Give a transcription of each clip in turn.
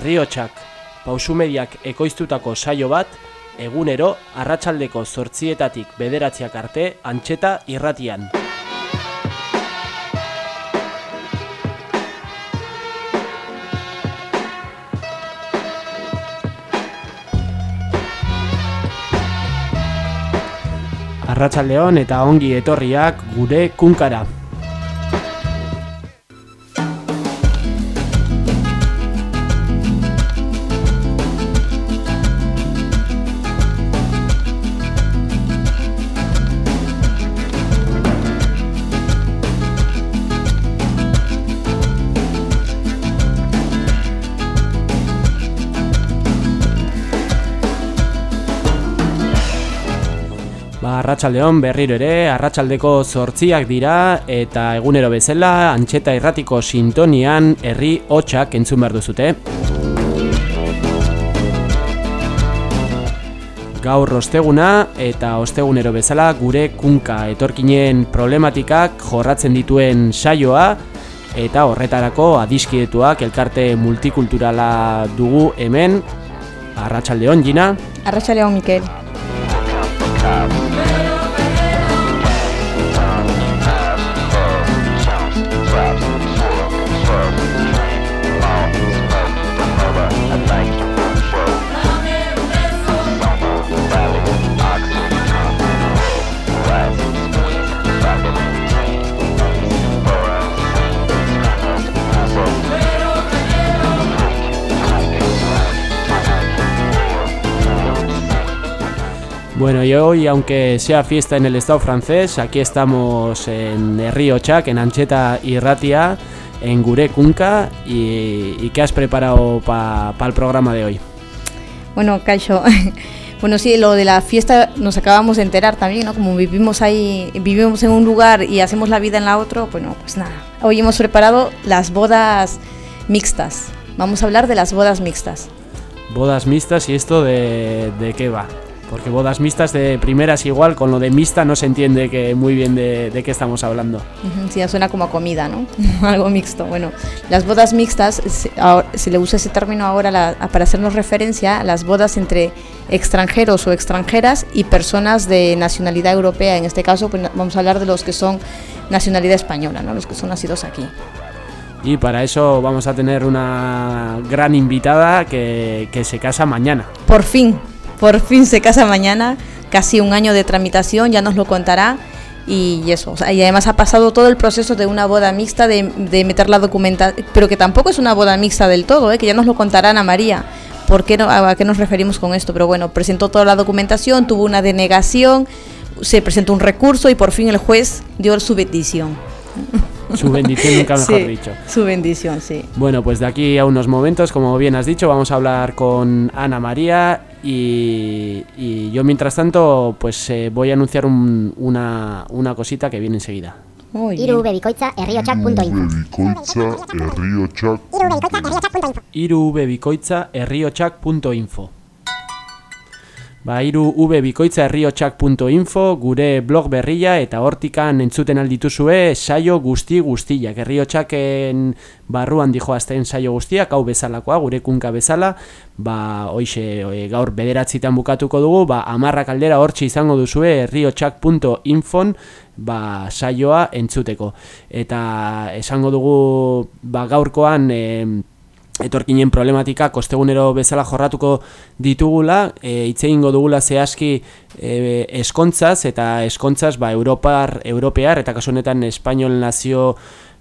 herriotsak, pausumediak ekoiztutako saio bat, egunero, arratsaldeko zortzietatik bederatziak arte, antxeta irratian. Arratsaldeon eta ongi etorriak gure kunkara. Arratsaldeon berriro ere, arratsaldeko zortziak dira eta egunero bezala antxeta irratiko sintonian herri hotxak entzun behar duzute. Gaur osteguna eta ostegunero bezala gure kunka etorkinen problematikak jorratzen dituen saioa eta horretarako adiskidetuak elkarte multikulturala dugu hemen. Arratsaldeon Gina. Arratsaldeon Mikel. Bueno, y hoy, aunque sea fiesta en el Estado francés, aquí estamos en Río Chac, en Ancheta y Ratia, en Gure Kunka. Y, qué has preparado para el programa de hoy? Bueno, Caixo, bueno, sí, lo de la fiesta nos acabamos de enterar también, ¿no? Como vivimos ahí, vivimos en un lugar y hacemos la vida en la otro, bueno, pues nada. Hoy hemos preparado las bodas mixtas. Vamos a hablar de las bodas mixtas. Bodas mixtas, ¿y esto de, de qué va? Porque bodas mixtas de primeras igual, con lo de mixta no se entiende que muy bien de, qué estamos hablando. Sí, ya suena como a comida, ¿no? Algo mixto. Bueno, las bodas mixtas, se, le usa ese término ahora para hacernos referencia a las bodas entre extranjeros o extranjeras y personas de nacionalidad europea. En este caso, pues, vamos a hablar de los que son nacionalidad española, ¿no? Los que son nacidos aquí. Y para eso vamos a tener una gran invitada que, que se casa mañana. Por fin, por fin se casa mañana, casi un año de tramitación, ya nos lo contará. Y eso, y además ha pasado todo el proceso de una boda mixta, de, meter la documentación, pero que tampoco es una boda mixta del todo, ¿eh? que ya nos lo contará Ana María. ¿Por qué no, ¿A qué nos referimos con esto? Pero bueno, presentó toda la documentación, tuvo una denegación, se presentó un recurso y por fin el juez dio su bendición. Su bendición, nunca mejor dicho. Su bendición, sí. Bueno, pues de aquí a unos momentos, como bien has dicho, vamos a hablar con Ana María y, yo mientras tanto pues eh, voy a anunciar una, una cosita que viene enseguida. Iru bebikoitza herriotxak.info Ba, iru ubebikoitza herriotxak.info, gure blog berria eta hortikan entzuten aldituzue saio guzti guztiak. Herriotxaken barruan dijo azten saio guztiak, hau bezalakoa, gure kunka bezala, ba, oixe, e, gaur bederatzitan bukatuko dugu, ba, amarrak aldera hortxe izango duzue herriotxak.info, ba, saioa entzuteko. Eta esango dugu, ba, gaurkoan, etorkinen problematika kostegunero bezala jorratuko ditugula, e, itzeingo dugula zehazki e, eskontzaz eta eskontzaz ba, Europar, Europear eta kasu honetan Espainol nazio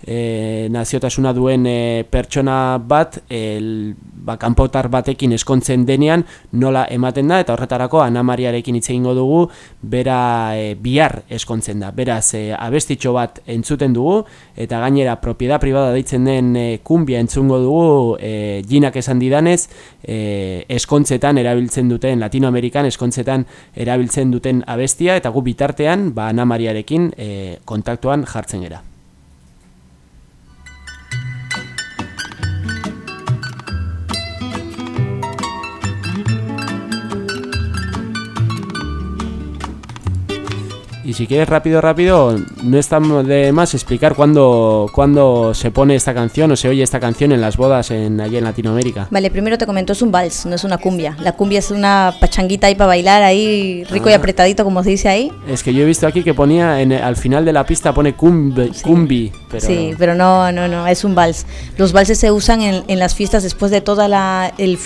e, naziotasuna duen e, pertsona bat el, ba, kanpotar batekin eskontzen denean nola ematen da eta horretarako anamariarekin hitz egingo dugu bera e, bihar eskontzen da. Beraz e, abestitxo bat entzuten dugu eta gainera propiedad privada deitzen den e, kumbia entzungo dugu e, ginak esan didanez e, eskontzetan erabiltzen duten Latinoamerikan eskontzetan erabiltzen duten abestia eta gu bitartean ba, anamariarekin e, kontaktuan jartzen gera Y si quieres rápido, rápido, no está de más explicar cuándo, cuándo se pone esta canción o se oye esta canción en las bodas en, allí en Latinoamérica. Vale, primero te comento, es un vals, no es una cumbia. La cumbia es una pachanguita ahí para bailar, ahí rico y ah. apretadito, como se dice ahí. Es que yo he visto aquí que ponía, en, al final de la pista pone cumbi, sí. pero... Sí, pero no, no, no, es un vals. Los valses se usan en, en las fiestas después de toda la, el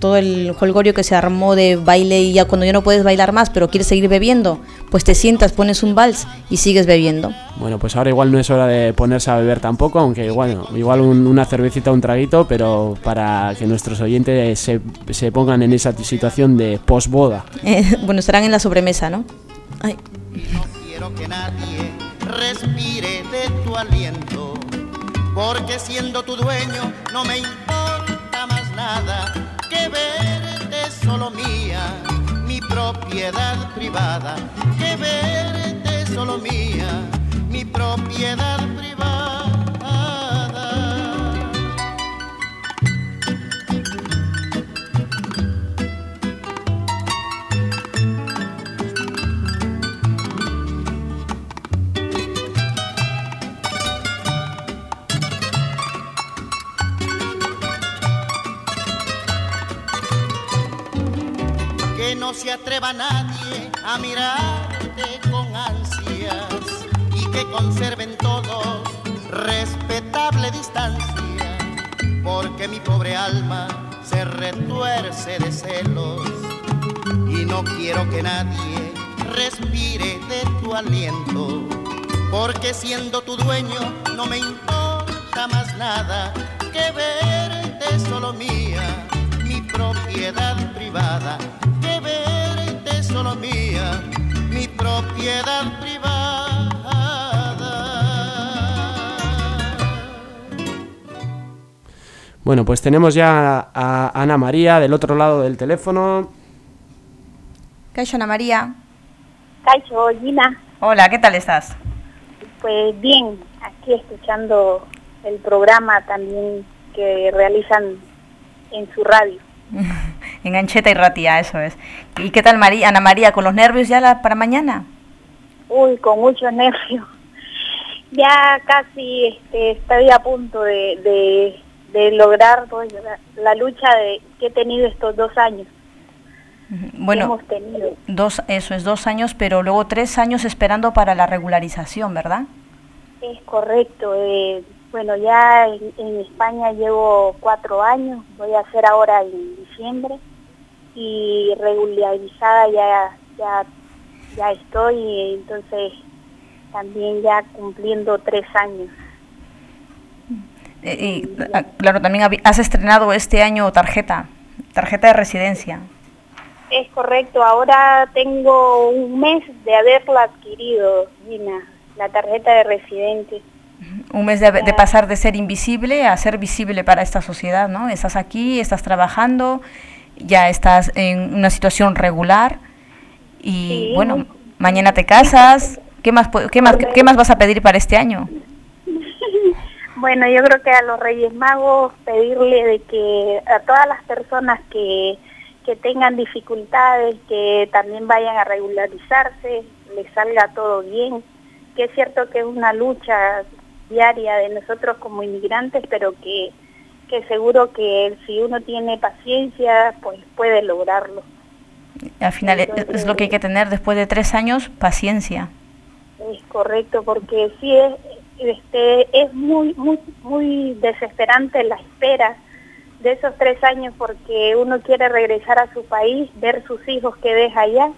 todo el holgorio que se armó de baile y ya cuando ya no puedes bailar más, pero quieres seguir bebiendo, pues te sientas pones un vals y sigues bebiendo. Bueno, pues ahora igual no es hora de ponerse a beber tampoco, aunque bueno, igual una cervecita, un traguito, pero para que nuestros oyentes se, se pongan en esa situación de posboda. Eh, bueno, estarán en la sobremesa, ¿no? Ay. No quiero que nadie respire de tu aliento, porque siendo tu dueño no me importa más nada que verte solo mía propiedad privada, que verte solo mía, mi propiedad privada. No se atreva nadie a mirarte con ansias y que conserven todos respetable distancia, porque mi pobre alma se retuerce de celos y no quiero que nadie respire de tu aliento, porque siendo tu dueño no me importa más nada que verte solo mía, mi propiedad privada solo mía, mi propiedad privada. Bueno, pues tenemos ya a Ana María del otro lado del teléfono. Caixo Ana María. Caixo, Gina. Hola, ¿qué tal estás? Pues bien, aquí escuchando el programa también que realizan en su radio. En Ancheta y Ratía, eso es. ¿Y qué tal María, Ana María, con los nervios ya para mañana? Uy, con muchos nervios. Ya casi este, estoy a punto de, de, lograr pues, la, lucha de, que he tenido estos dos años. Bueno, hemos tenido. dos, eso es dos años, pero luego tres años esperando para la regularización, ¿verdad? Es correcto. Eh, bueno, ya en, España llevo cuatro años, voy a hacer ahora en diciembre y regularizada ya, ya, ya estoy, entonces también ya cumpliendo tres años. Y, ah, claro, también has estrenado este año tarjeta, tarjeta de residencia. Es correcto, ahora tengo un mes de haberla adquirido, Gina, la tarjeta de residente. Un mes de, pasar de ser invisible a ser visible para esta sociedad, ¿no? Estás aquí, estás trabajando, ya estás en una situación regular y bueno, mañana te casas. ¿Qué más, qué, más, ¿Qué más vas a pedir para este año? Bueno, yo creo que a los Reyes Magos pedirle de que a todas las personas que, que tengan dificultades, que también vayan a regularizarse, les salga todo bien, que es cierto que es una lucha diaria de nosotros como inmigrantes, pero que, que seguro que si uno tiene paciencia, pues puede lograrlo. Al final es lo que hay que tener después de tres años, paciencia. Es correcto, porque sí es, este, es muy, muy, muy desesperante la espera de esos tres años porque uno quiere regresar a su país, ver sus hijos que deja allá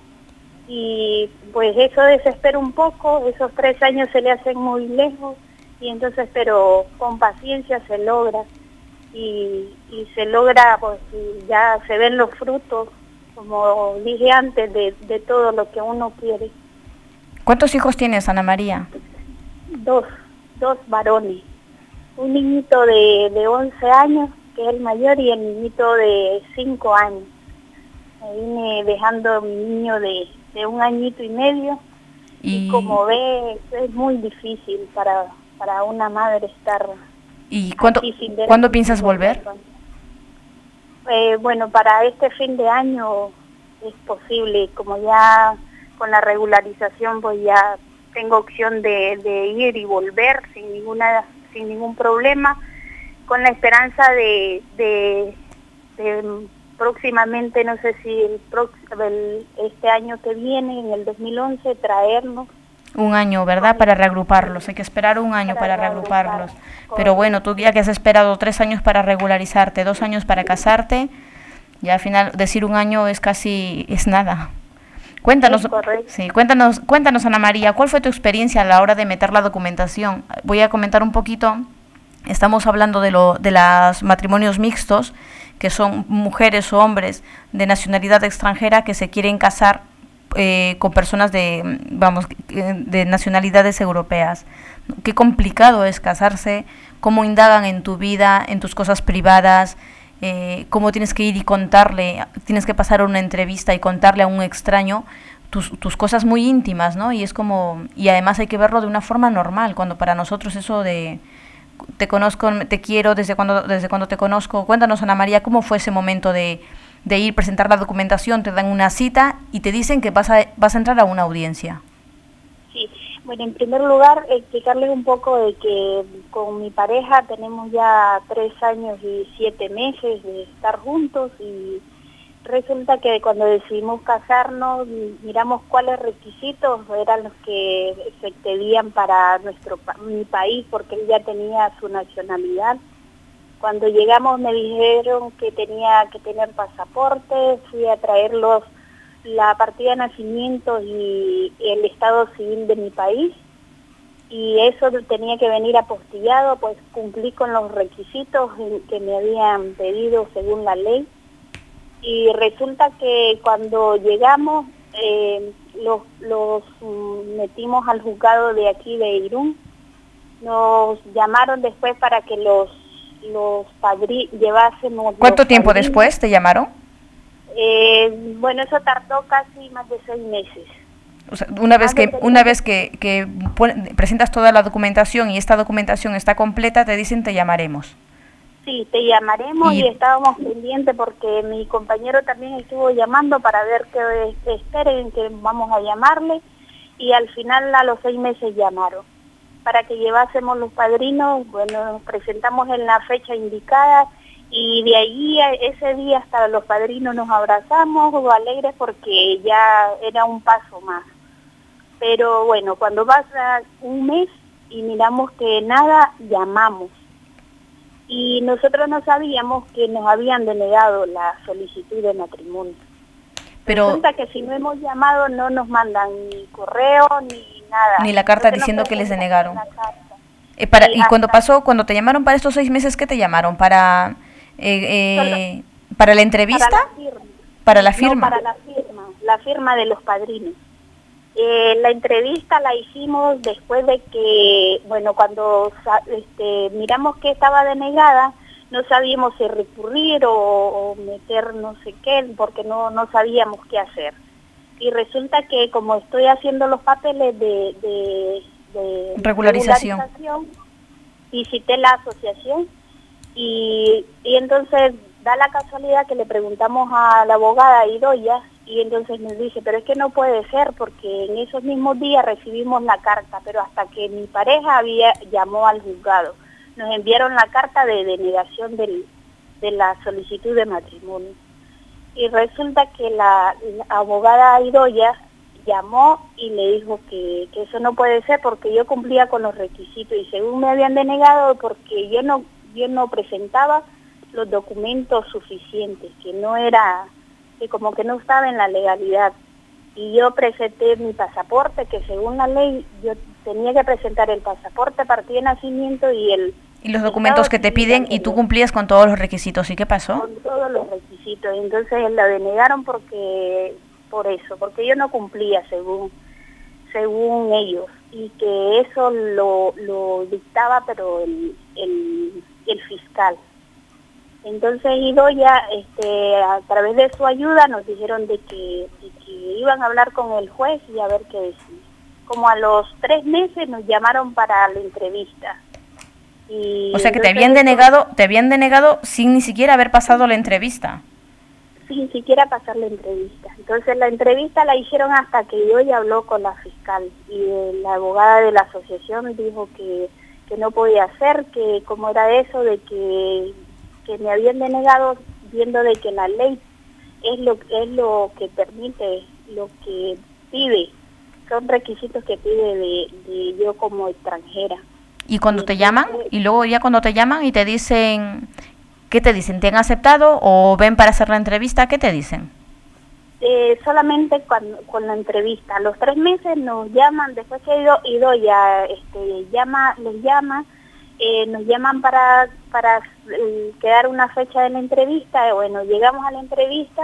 y pues eso desespera un poco, esos tres años se le hacen muy lejos y entonces pero con paciencia se logra y, y se logra pues ya se ven los frutos como dije antes de, de todo lo que uno quiere. ¿cuántos hijos tienes Ana María? dos dos varones. Un niñito de, de 11 años que es el mayor y el niñito de 5 años. Me vine dejando mi niño de, de un añito y medio. Y, y como ves es muy difícil para para una madre estar ¿Y cuándo, ¿cuándo piensas volver? Eh, bueno, para este fin de año es posible, como ya con la regularización pues ya tengo opción de, de ir y volver sin ninguna sin ningún problema con la esperanza de, de, próximamente, no sé si el, este año que viene, en el 2011, traernos. Un año, ¿verdad? Para reagruparlos. Hay que esperar un año para, reagruparlos. Pero bueno, tú ya que has esperado tres años para regularizarte, dos años para casarte, ya al final decir un año es casi, es nada. Cuéntanos, sí, cuéntanos, cuéntanos Ana María, ¿cuál fue tu experiencia a la hora de meter la documentación? Voy a comentar un poquito Estamos hablando de, lo, de los matrimonios mixtos, que son mujeres o hombres de nacionalidad extranjera que se quieren casar eh, con personas de, vamos, de nacionalidades europeas. Qué complicado es casarse, cómo indagan en tu vida, en tus cosas privadas, eh, cómo tienes que ir y contarle, tienes que pasar una entrevista y contarle a un extraño tus, tus, cosas muy íntimas, ¿no? Y es como, y además hay que verlo de una forma normal, cuando para nosotros eso de te conozco, te quiero desde cuando, desde cuando te conozco. Cuéntanos, Ana María, ¿cómo fue ese momento de, de ir, presentar la documentación, te dan una cita y te dicen que vas a, vas a entrar a una audiencia? Sí, bueno, en primer lugar, explicarles un poco de que con mi pareja tenemos ya tres años y siete meses de estar juntos y Resulta que cuando decidimos casarnos, miramos cuáles requisitos eran los que se pedían para nuestro mi país, porque él ya tenía su nacionalidad. Cuando llegamos me dijeron que tenía que tener pasaporte, fui a traerlos la partida de nacimiento y el estado civil de mi país. Y eso tenía que venir apostillado, pues cumplí con los requisitos que me habían pedido según la ley. Y resulta que cuando llegamos eh, los, mm, metimos al juzgado de aquí de Irún, nos llamaron después para que los, los padri llevásemos... ¿Cuánto tiempo después te llamaron? Eh, bueno, eso tardó casi más de seis meses. O sea, una vez que una vez que, que presentas toda la documentación y esta documentación está completa, te dicen te llamaremos. Sí, te llamaremos y, estábamos pendientes porque mi compañero también estuvo llamando para ver que esperen que vamos a llamarle y al final a los seis meses llamaron para que llevásemos los padrinos, bueno, nos presentamos en la fecha indicada y de ahí ese día hasta los padrinos nos abrazamos alegres porque ya era un paso más. Pero bueno, cuando pasa un mes y miramos que nada, llamamos y nosotros no sabíamos que nos habían denegado la solicitud de matrimonio. Pero Resulta que si no hemos llamado no nos mandan ni correo ni nada. Ni la carta diciendo que les denegaron. Eh, para, y cuando pasó, cuando te llamaron para estos seis meses, ¿qué te llamaron? ¿Para, eh, eh, ¿para la entrevista? Para la firma. Para la firma, la firma de los padrinos. Eh, la entrevista la hicimos después de que, bueno, cuando este, miramos que estaba denegada, no sabíamos si recurrir o, meter no sé qué, porque no, no sabíamos qué hacer. Y resulta que como estoy haciendo los papeles de, de, regularización. visité la asociación y, y entonces da la casualidad que le preguntamos a la abogada Idoya y entonces nos dice, pero es que no puede ser porque en esos mismos días recibimos la carta, pero hasta que mi pareja había llamó al juzgado, nos enviaron la carta de denegación del, de la solicitud de matrimonio. Y resulta que la, abogada Idoya llamó y le dijo que, eso no puede ser porque yo cumplía con los requisitos y según me habían denegado porque yo no, yo no presentaba los documentos suficientes, que no era que como que no estaba en la legalidad. Y yo presenté mi pasaporte, que según la ley yo tenía que presentar el pasaporte, partida de nacimiento y el... Y los documentos que te piden y tú cumplías con todos los requisitos. ¿Y qué pasó? Con todos los requisitos. Entonces la denegaron porque por eso, porque yo no cumplía según según ellos y que eso lo, lo dictaba pero el, el, el fiscal. Entonces Idoya, este, a través de su ayuda, nos dijeron de que, iban a hablar con el juez y a ver qué decía. Como a los tres meses nos llamaron para la entrevista. Y o sea que te habían denegado, te habían denegado sin ni siquiera haber pasado la entrevista. sin siquiera pasar la entrevista. Entonces la entrevista la hicieron hasta que yo ya habló con la fiscal y la abogada de la asociación dijo que, que no podía hacer, que como era eso de que, que me habían denegado viendo de que la ley es lo, es lo que permite, lo que pide, son requisitos que pide de, de yo como extranjera. ¿Y cuando te llaman? Y luego ya cuando te llaman y te dicen, ¿qué te dicen? ¿Te han aceptado o ven para hacer la entrevista? ¿Qué te dicen? Eh, solamente cuando, con la entrevista. Los tres meses nos llaman, después que ido, ido ya este, llama, les llama, eh, nos llaman para, para eh, quedar una fecha de la entrevista. Bueno, llegamos a la entrevista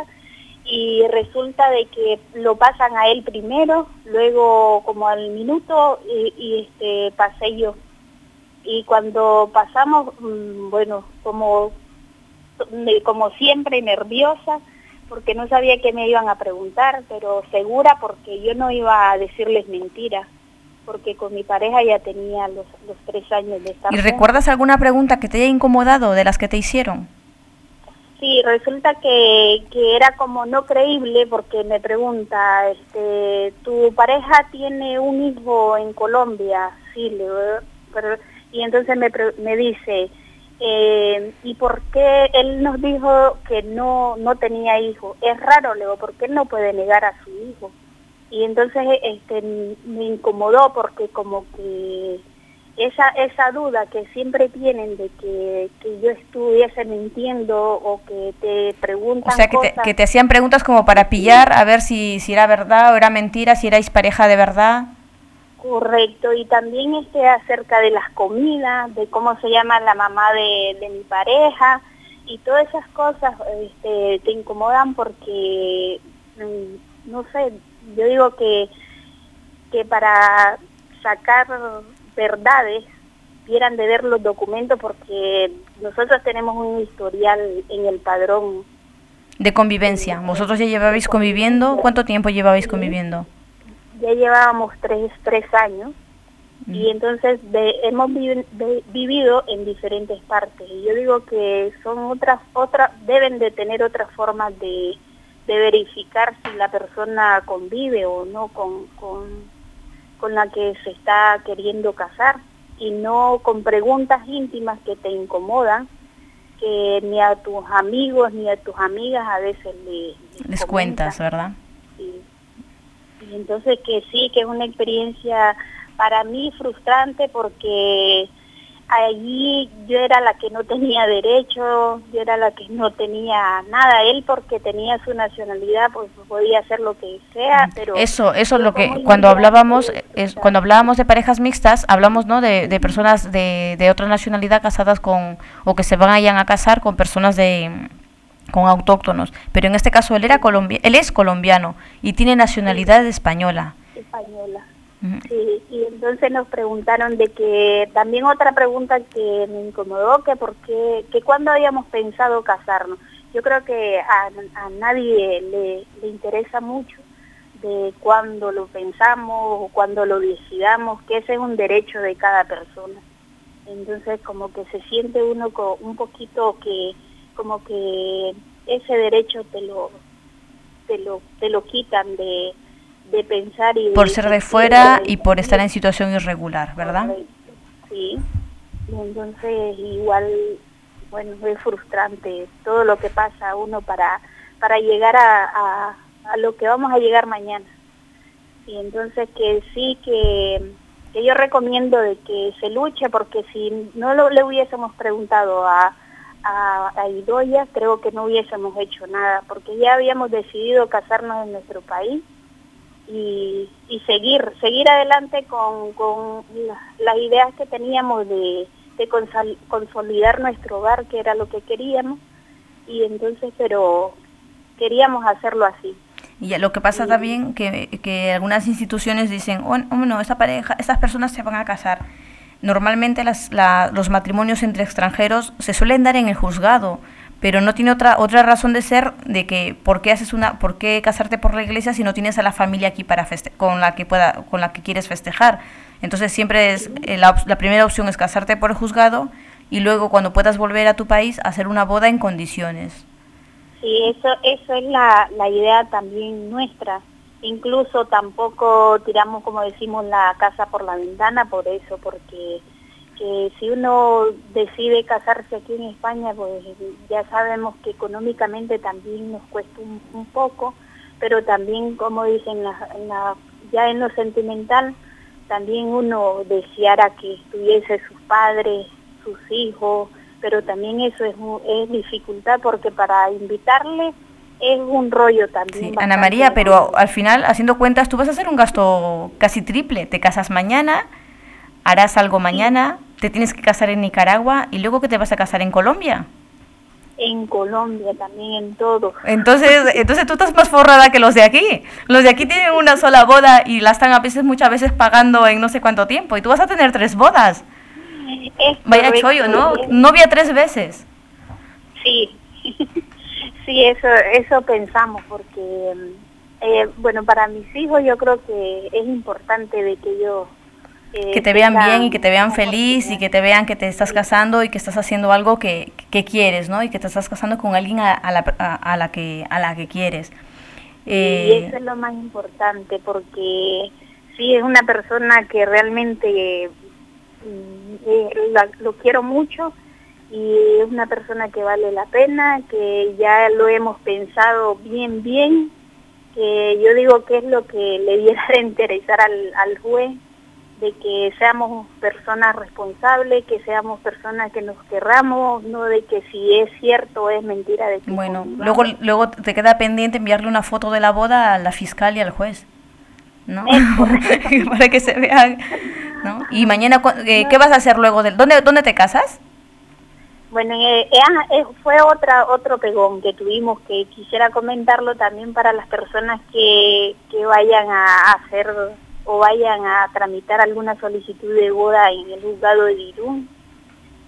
y resulta de que lo pasan a él primero, luego como al minuto y, y este, pasé yo y cuando pasamos, mm, bueno, como, como siempre nerviosa, porque no sabía qué me iban a preguntar, pero segura porque yo no iba a decirles mentiras, porque con mi pareja ya tenía los, los tres años de estar. ¿Y recuerdas alguna pregunta que te haya incomodado de las que te hicieron? Sí, resulta que, que era como no creíble porque me pregunta, este, tu pareja tiene un hijo en Colombia, sí, le, pero y entonces me, me dice, eh, ¿y por qué él nos dijo que no, no tenía hijo? Es raro, Leo, porque él no puede negar a su hijo. Y entonces este, me incomodó porque como que esa, esa duda que siempre tienen de que, que yo estuviese mintiendo o que te preguntan O sea, que, te, que te hacían preguntas como para pillar a ver si, si era verdad o era mentira, si erais pareja de verdad. Correcto, y también este acerca de las comidas, de cómo se llama la mamá de, de mi pareja, y todas esas cosas este, te incomodan porque, mm, no sé, yo digo que, que para sacar verdades quieran de ver los documentos porque nosotros tenemos un historial en el padrón. De convivencia, ¿vosotros ya llevabais conviviendo? ¿Cuánto tiempo llevabais conviviendo? Ya llevábamos tres, tres años y entonces hemos vivido en diferentes partes y yo digo que son otras otras deben de tener otras formas de, de verificar si la persona convive o no con, con, con la que se está queriendo casar y no con preguntas íntimas que te incomodan que ni a tus amigos ni a tus amigas a veces le, les cuentas, ¿verdad? Sí. Y entonces que sí, que es una experiencia para mí frustrante porque allí yo era la que no tenía derecho, yo era la que no tenía nada, él porque tenía su nacionalidad pues podía hacer lo que sea, pero eso eso es lo que cuando hablábamos es, cuando hablábamos de parejas mixtas hablamos no de, de personas de, de otra nacionalidad casadas con o que se vayan a casar con personas de con autóctonos, pero en este caso él era colombiano, él es colombiano y tiene nacionalidad española. Española. Sí, y entonces nos preguntaron de que también otra pregunta que me incomodó que por qué que cuándo habíamos pensado casarnos. Yo creo que a, a nadie le, le interesa mucho de cuándo lo pensamos o cuándo lo decidamos, que ese es un derecho de cada persona. Entonces como que se siente uno con un poquito que como que ese derecho te lo te lo te lo quitan de, de pensar y por ser de fuera y por estar en situación irregular verdad sí. Entonces igual bueno es frustrante todo lo que pasa uno para para llegar a, a, a lo que vamos a llegar mañana. Y entonces que sí que que yo recomiendo de que se luche porque si no lo, le hubiésemos preguntado a a, a Idoya, creo que no hubiésemos hecho nada, porque ya habíamos decidido casarnos en nuestro país y, y seguir, seguir adelante con, con las ideas que teníamos de, de consolidar nuestro hogar, que era lo que queríamos, y entonces, pero queríamos hacerlo así. Y lo que pasa también que, que algunas instituciones dicen, oh, no, esta pareja, estas personas se van a casar Normalmente las, la, los matrimonios entre extranjeros se suelen dar en el juzgado, pero no tiene otra otra razón de ser de que por qué haces una por qué casarte por la iglesia si no tienes a la familia aquí para feste con la que pueda con la que quieres festejar. Entonces siempre es eh, la, la primera opción es casarte por el juzgado y luego cuando puedas volver a tu país hacer una boda en condiciones. Sí, eso, eso es la, la idea también nuestra. Incluso tampoco tiramos, como decimos, la casa por la ventana por eso, porque que si uno decide casarse aquí en España, pues ya sabemos que económicamente también nos cuesta un, poco, pero también, como dicen, ya en lo sentimental, también uno deseara que estuviese sus padres, sus hijos, pero también eso es, es dificultad porque para invitarle es un rollo también. Ana María, pero al final, haciendo cuentas, tú vas a hacer un gasto casi triple. Te casas mañana, harás algo mañana, te tienes que casar en Nicaragua y luego que te vas a casar en Colombia. En Colombia también, en todo. Entonces, entonces tú estás más forrada que los de aquí. Los de aquí tienen una sola boda y la están a veces, muchas veces pagando en no sé cuánto tiempo. Y tú vas a tener tres bodas. Vaya chollo, ¿no? Novia tres veces. Sí, sí, eso, eso pensamos porque, eh, bueno, para mis hijos yo creo que es importante de que yo... Eh, que te vean bien y que te vean feliz y que te vean que te estás casando y que estás haciendo algo que, que quieres, ¿no? Y que te estás casando con alguien a, a, la, a, la, que, a la que quieres. y eh, eso es lo más importante porque sí es una persona que realmente eh, lo quiero mucho y es una persona que vale la pena, que ya lo hemos pensado bien, bien, que yo digo que es lo que le diera de interesar al, al juez, de que seamos personas responsables, que seamos personas que nos querramos, no de que si es cierto o es mentira. De que bueno, luego, luego te queda pendiente enviarle una foto de la boda a la fiscal y al juez, ¿no? Para que se vean ¿no? Y mañana, eh, ¿qué vas a hacer luego? De, ¿dónde, ¿Dónde te casas? Bueno, eh, eh, fue otra otro pegón que tuvimos que quisiera comentarlo también para las personas que, que vayan a hacer o vayan a tramitar alguna solicitud de boda en el juzgado de Irún.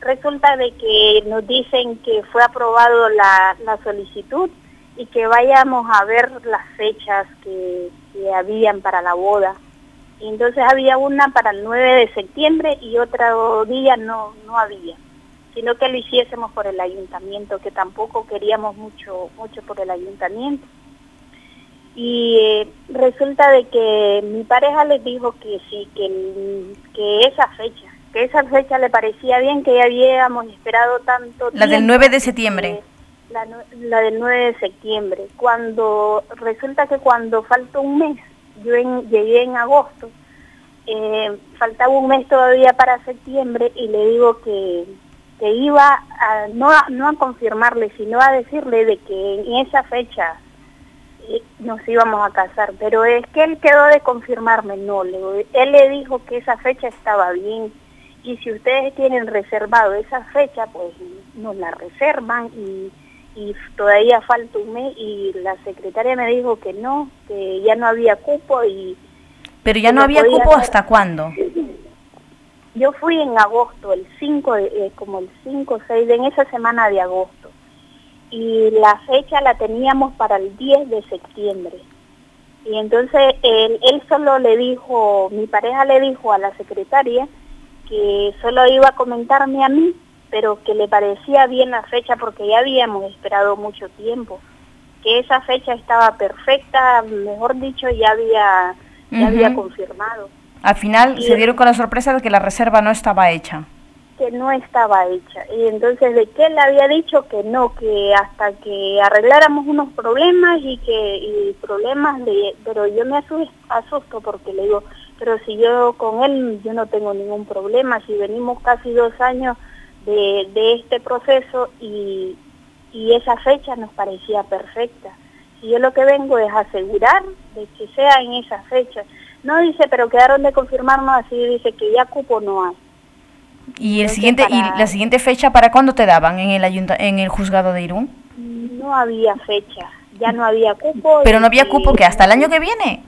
Resulta de que nos dicen que fue aprobado la, la solicitud y que vayamos a ver las fechas que, que habían para la boda entonces había una para el 9 de septiembre y otro día no, no había, sino que lo hiciésemos por el ayuntamiento, que tampoco queríamos mucho, mucho por el ayuntamiento. Y eh, resulta de que mi pareja les dijo que sí, que, que esa fecha, que esa fecha le parecía bien, que ya habíamos esperado tanto La del 9 de septiembre. La, la, del 9 de septiembre, cuando resulta que cuando faltó un mes yo llegué en agosto, eh, faltaba un mes todavía para septiembre y le digo que, que iba a, no, a, no a confirmarle, sino a decirle de que en esa fecha eh, nos íbamos a casar, pero es que él quedó de confirmarme, no, le, él le dijo que esa fecha estaba bien. Y si ustedes tienen reservado esa fecha, pues nos la reservan y y todavía falta un mes. Y la secretaria me dijo que no, que ya no había cupo y... Pero ya no, había cupo hasta cuándo? Yo fui en agosto, el 5, eh, como el 5 o 6, en esa semana de agosto. Y la fecha la teníamos para el 10 de septiembre. Y entonces él, él solo le dijo, mi pareja le dijo a la secretaria que solo iba a comentarme a mí pero que le parecía bien la fecha porque ya habíamos esperado mucho tiempo, que esa fecha estaba perfecta, mejor dicho, ya había, ya había confirmado. Al final se dieron con la sorpresa de que la reserva no estaba hecha. Que no estaba hecha. Y entonces de qué le había dicho que no, que hasta que arregláramos unos problemas y que y problemas de... Pero yo me asusto porque le digo, pero si yo con él yo no tengo ningún problema, si venimos casi dos años de, este proceso y, y esa fecha nos parecía perfecta. Y yo lo que vengo es asegurar de que sea en esa fecha. No dice, pero quedaron de confirmarnos así, dice que ya cupo no hay. ¿Y, el siguiente, ¿Y la siguiente fecha para cuándo te daban en el, ayunta en el juzgado de Irún? No había fecha, ya no había cupo. ¿Pero no había cupo que hasta el año que viene?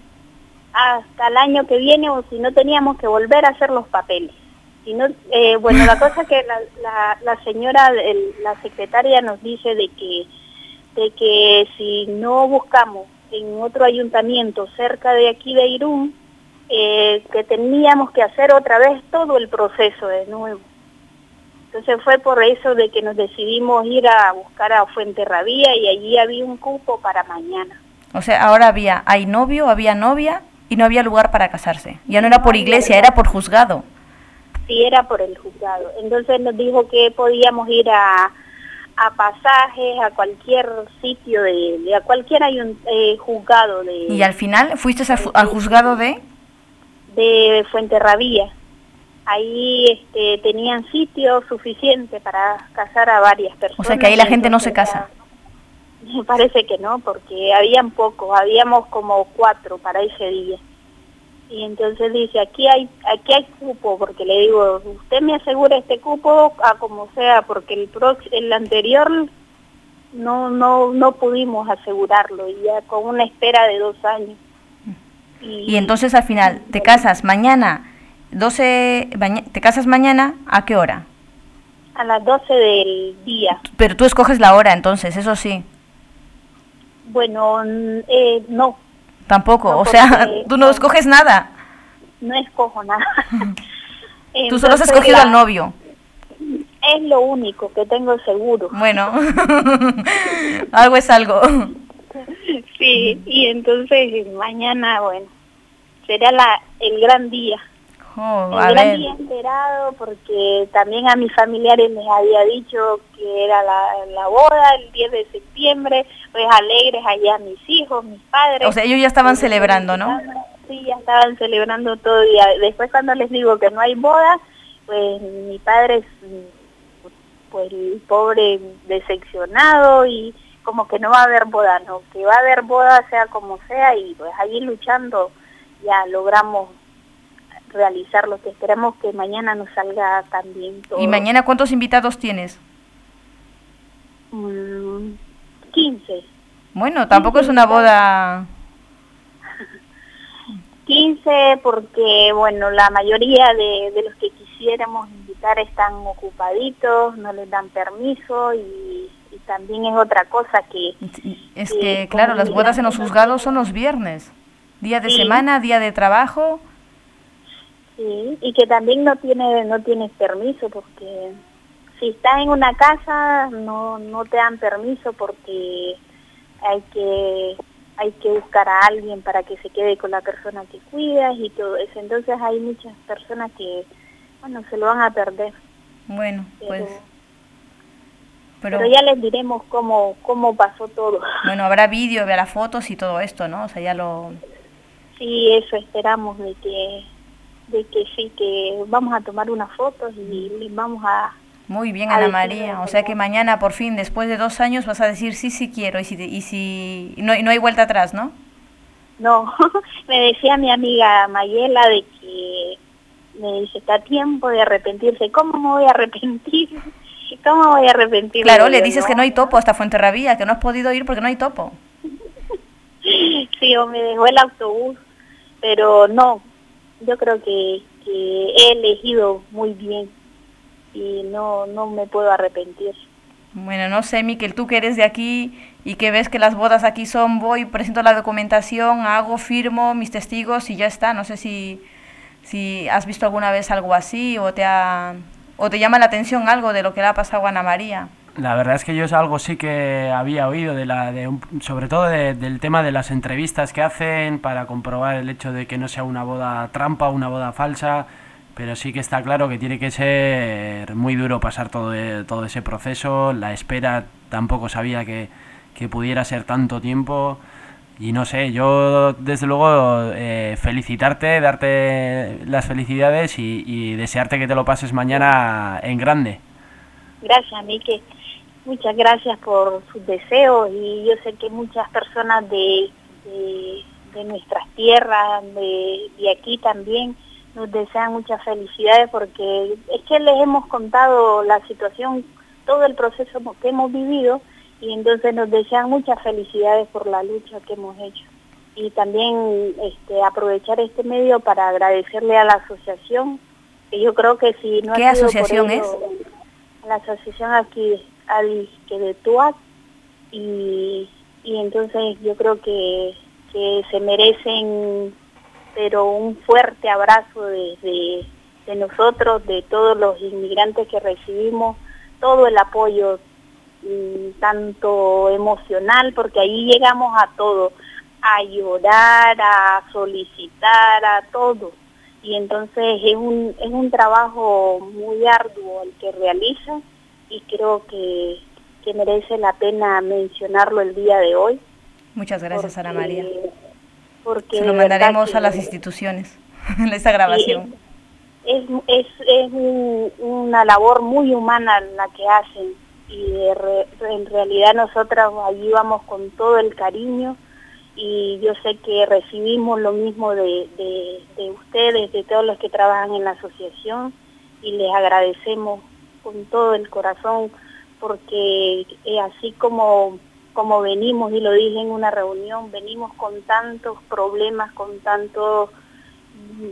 Hasta el año que viene o si no teníamos que volver a hacer los papeles eh, bueno, la cosa que la, la, señora, la secretaria nos dice de que, de que si no buscamos en otro ayuntamiento cerca de aquí de Irún, eh, que teníamos que hacer otra vez todo el proceso de nuevo. Entonces fue por eso de que nos decidimos ir a buscar a Fuente Rabía y allí había un cupo para mañana. O sea, ahora había, hay novio, había novia y no había lugar para casarse. Ya no era por iglesia, era por juzgado. Sí, era por el juzgado. Entonces nos dijo que podíamos ir a, a pasajes, a cualquier sitio, de, a cualquier hay un eh, juzgado de... ¿Y al final fuiste al, juzgado de...? De Fuenterrabía. Ahí este, tenían sitio suficiente para casar a varias personas. O sea que ahí la gente no se casa. Me parece que no, porque habían pocos, habíamos como cuatro para ese día. Y entonces dice, aquí hay aquí hay cupo, porque le digo, usted me asegura este cupo a como sea, porque el el anterior no no no pudimos asegurarlo, y ya con una espera de dos años. Y, entonces al final, ¿te casas mañana 12, ¿te casas mañana? ¿A qué hora? A las 12 del día. Pero tú escoges la hora, entonces, eso sí. Bueno, eh, no. Tampoco, o sea, tú no, escoges nada. No escojo nada. tú solo has escogido al novio. Es lo único que tengo seguro. Bueno, algo es algo. Sí, y entonces mañana, bueno, será la, el gran día. Oh, el gran día enterado porque también a mis familiares les había dicho que era la, boda el 10 de septiembre, pues alegres allá mis hijos, mis padres. O sea, ellos ya estaban celebrando, ¿no? Sí, ya estaban celebrando todo y después cuando les digo que no hay boda, pues mi padre pues el pobre decepcionado y como que no va a haber boda, no, que va a haber boda sea como sea y pues allí luchando ya logramos realizar lo que esperamos que mañana nos salga también todo. ¿Y mañana cuántos invitados tienes? 15. Mm, bueno, tampoco es una boda... 15 porque, bueno, la mayoría de, de, los que quisiéramos invitar están ocupaditos, no les dan permiso y, también es otra cosa que... Es que, claro, las bodas en los juzgados son los viernes, día de semana, día de trabajo Sí, y que también no tiene no tienes permiso porque si estás en una casa no no te dan permiso porque hay que hay que buscar a alguien para que se quede con la persona que cuidas y todo eso. Entonces hay muchas personas que bueno, se lo van a perder. Bueno, pues pero, ya les diremos cómo cómo pasó todo. Bueno, habrá vídeo, habrá fotos y todo esto, ¿no? O sea, ya lo Sí, eso esperamos de que de que sí, que vamos a tomar unas fotos y vamos a... Muy bien, Ana María. O sea que mañana, por fin, después de dos años, vas a decir sí, sí quiero y si, y si no, no hay vuelta atrás, ¿no? No, me decía mi amiga Mayela de que me dice, está tiempo de arrepentirse. ¿Cómo me voy a arrepentir? ¿Cómo voy a arrepentir? Claro, le dices que no hay topo hasta Fuenterrabía, que no has podido ir porque no hay topo. sí, o me dejó el autobús, pero no, yo creo que, he elegido muy bien y no, no me puedo arrepentir. Bueno, no sé, Miquel, tú que eres de aquí y que ves que las bodas aquí son, voy, presento la documentación, hago, firmo mis testigos y ya está. No sé si, si has visto alguna vez algo así o te, ha, o te llama la atención algo de lo que le ha pasado a Ana María. La verdad es que yo es algo sí que había oído, de la, de sobre todo del tema de las entrevistas que hacen para comprobar el hecho de que no sea una boda trampa, una boda falsa, pero sí que está claro que tiene que ser muy duro pasar todo, e, todo ese proceso, la espera tampoco sabía que, que pudiera ser tanto tiempo. Y no sé, yo desde luego eh, felicitarte, darte las felicidades y, desearte que te lo pases mañana en grande. Gracias, Mike. Muchas gracias por sus deseos y yo sé que muchas personas de, de, nuestras tierras, de, de, aquí también, nos desean muchas felicidades porque es que les hemos contado la situación, todo el proceso que hemos vivido y entonces nos desean muchas felicidades por la lucha que hemos hecho. Y también este, aprovechar este medio para agradecerle a la asociación, que yo creo que si no ¿Qué asociación es? La asociación aquí al que de Tuac y, y entonces yo creo que, que se merecen pero un fuerte abrazo desde, de nosotros, de todos los inmigrantes que recibimos, todo el apoyo, tanto emocional, porque ahí llegamos a todo, a llorar, a solicitar, a todo. Y entonces es un, es un trabajo muy arduo el que realiza y creo que, que merece la pena mencionarlo el día de hoy. Muchas gracias, Ana María. Porque Se lo mandaremos a las instituciones, esta grabación. Es, es, es una labor muy humana la que hacen y en realidad nosotras allí vamos con todo el cariño y yo sé que recibimos lo mismo de, de, ustedes, de todos los que trabajan en la asociación y les agradecemos con todo el corazón porque así como, como venimos, y lo dije en una reunión, venimos con tantos problemas, con tantos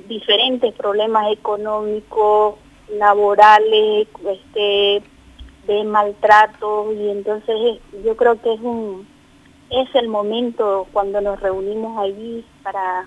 diferentes problemas económicos, laborales, este, de maltrato y entonces yo creo que es un es el momento cuando nos reunimos allí para,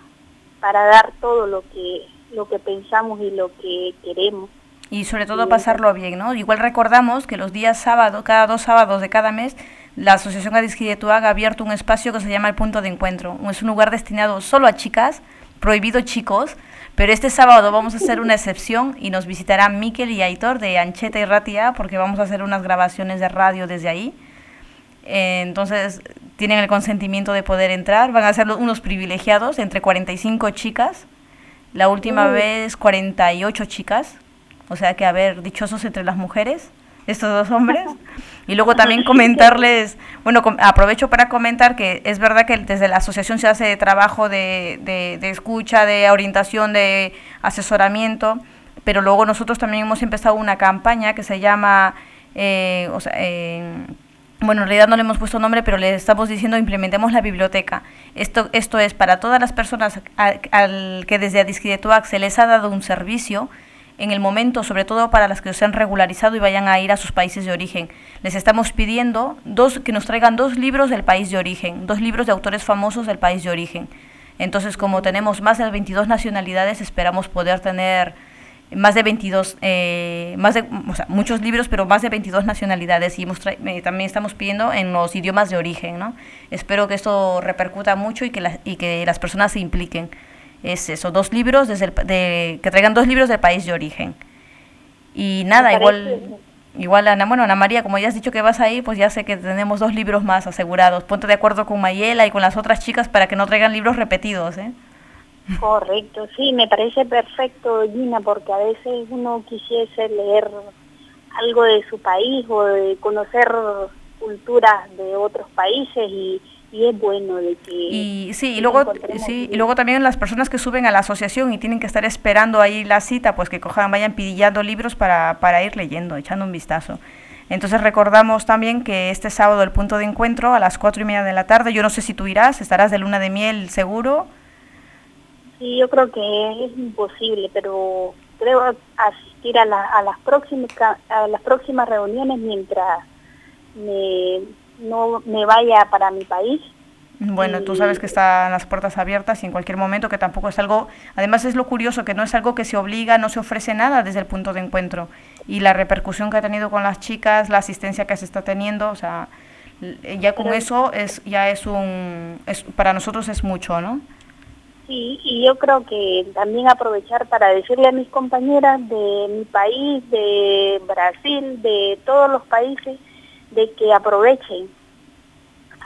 para dar todo lo que, lo que pensamos y lo que queremos. Y sobre todo pasarlo bien, ¿no? Igual recordamos que los días sábado, cada dos sábados de cada mes, la Asociación Adisquidetuag ha abierto un espacio que se llama el Punto de Encuentro. Es un lugar destinado solo a chicas, prohibido chicos, pero este sábado vamos a hacer una excepción y nos visitarán Miquel y Aitor de Ancheta y Ratia porque vamos a hacer unas grabaciones de radio desde ahí. Eh, entonces, tienen el consentimiento de poder entrar, van a ser unos privilegiados, entre 45 chicas, la última vez 48 chicas, o sea que haber dichosos entre las mujeres, estos dos hombres. Y luego también comentarles, bueno, aprovecho para comentar que es verdad que desde la asociación se hace trabajo de, de, escucha, de orientación, de asesoramiento, pero luego nosotros también hemos empezado una campaña que se llama... Eh, o sea, bueno, en realidad no le hemos puesto nombre, pero le estamos diciendo implementemos la biblioteca. Esto, esto es para todas las personas al, que desde Adisquidetuac se les ha dado un servicio, en el momento, sobre todo para las que se han regularizado y vayan a ir a sus países de origen. Les estamos pidiendo dos, que nos traigan dos libros del país de origen, dos libros de autores famosos del país de origen. Entonces, como tenemos más de 22 nacionalidades, esperamos poder tener más de 22, eh, más de, o sea, muchos libros, pero más de 22 nacionalidades y eh, también estamos pidiendo en los idiomas de origen, ¿no? Espero que esto repercuta mucho y que, y que las personas se impliquen. Es eso, dos libros, desde de, que traigan dos libros del país de origen. Y nada, igual, igual Ana, bueno, Ana María, como ya has dicho que vas ahí, pues ya sé que tenemos dos libros más asegurados. Ponte de acuerdo con Mayela y con las otras chicas para que no traigan libros repetidos, ¿eh? Correcto, sí, me parece perfecto, Gina, porque a veces uno quisiese leer algo de su país o de conocer culturas de otros países y, es bueno de que y sí y luego sí y luego también las personas que suben a la asociación y tienen que estar esperando ahí la cita pues que cojan vayan pidillando libros para, para ir leyendo echando un vistazo. Entonces recordamos también que este sábado el punto de encuentro a las cuatro y media de la tarde yo no sé si tú irás estarás de luna de miel seguro. Sí, yo creo que es imposible, pero creo asistir a, a, las, próximas, a las próximas reuniones mientras me, no me vaya para mi país. Bueno, tú sabes que están las puertas abiertas y en cualquier momento que tampoco es algo, además es lo curioso que no es algo que se obliga, no se ofrece nada desde el punto de encuentro y la repercusión que ha tenido con las chicas, la asistencia que se está teniendo, o sea, ya con eso es ya es un es, para nosotros es mucho, ¿no? Sí, y yo creo que también aprovechar para decirle a mis compañeras de mi país, de Brasil, de todos los países, de que aprovechen,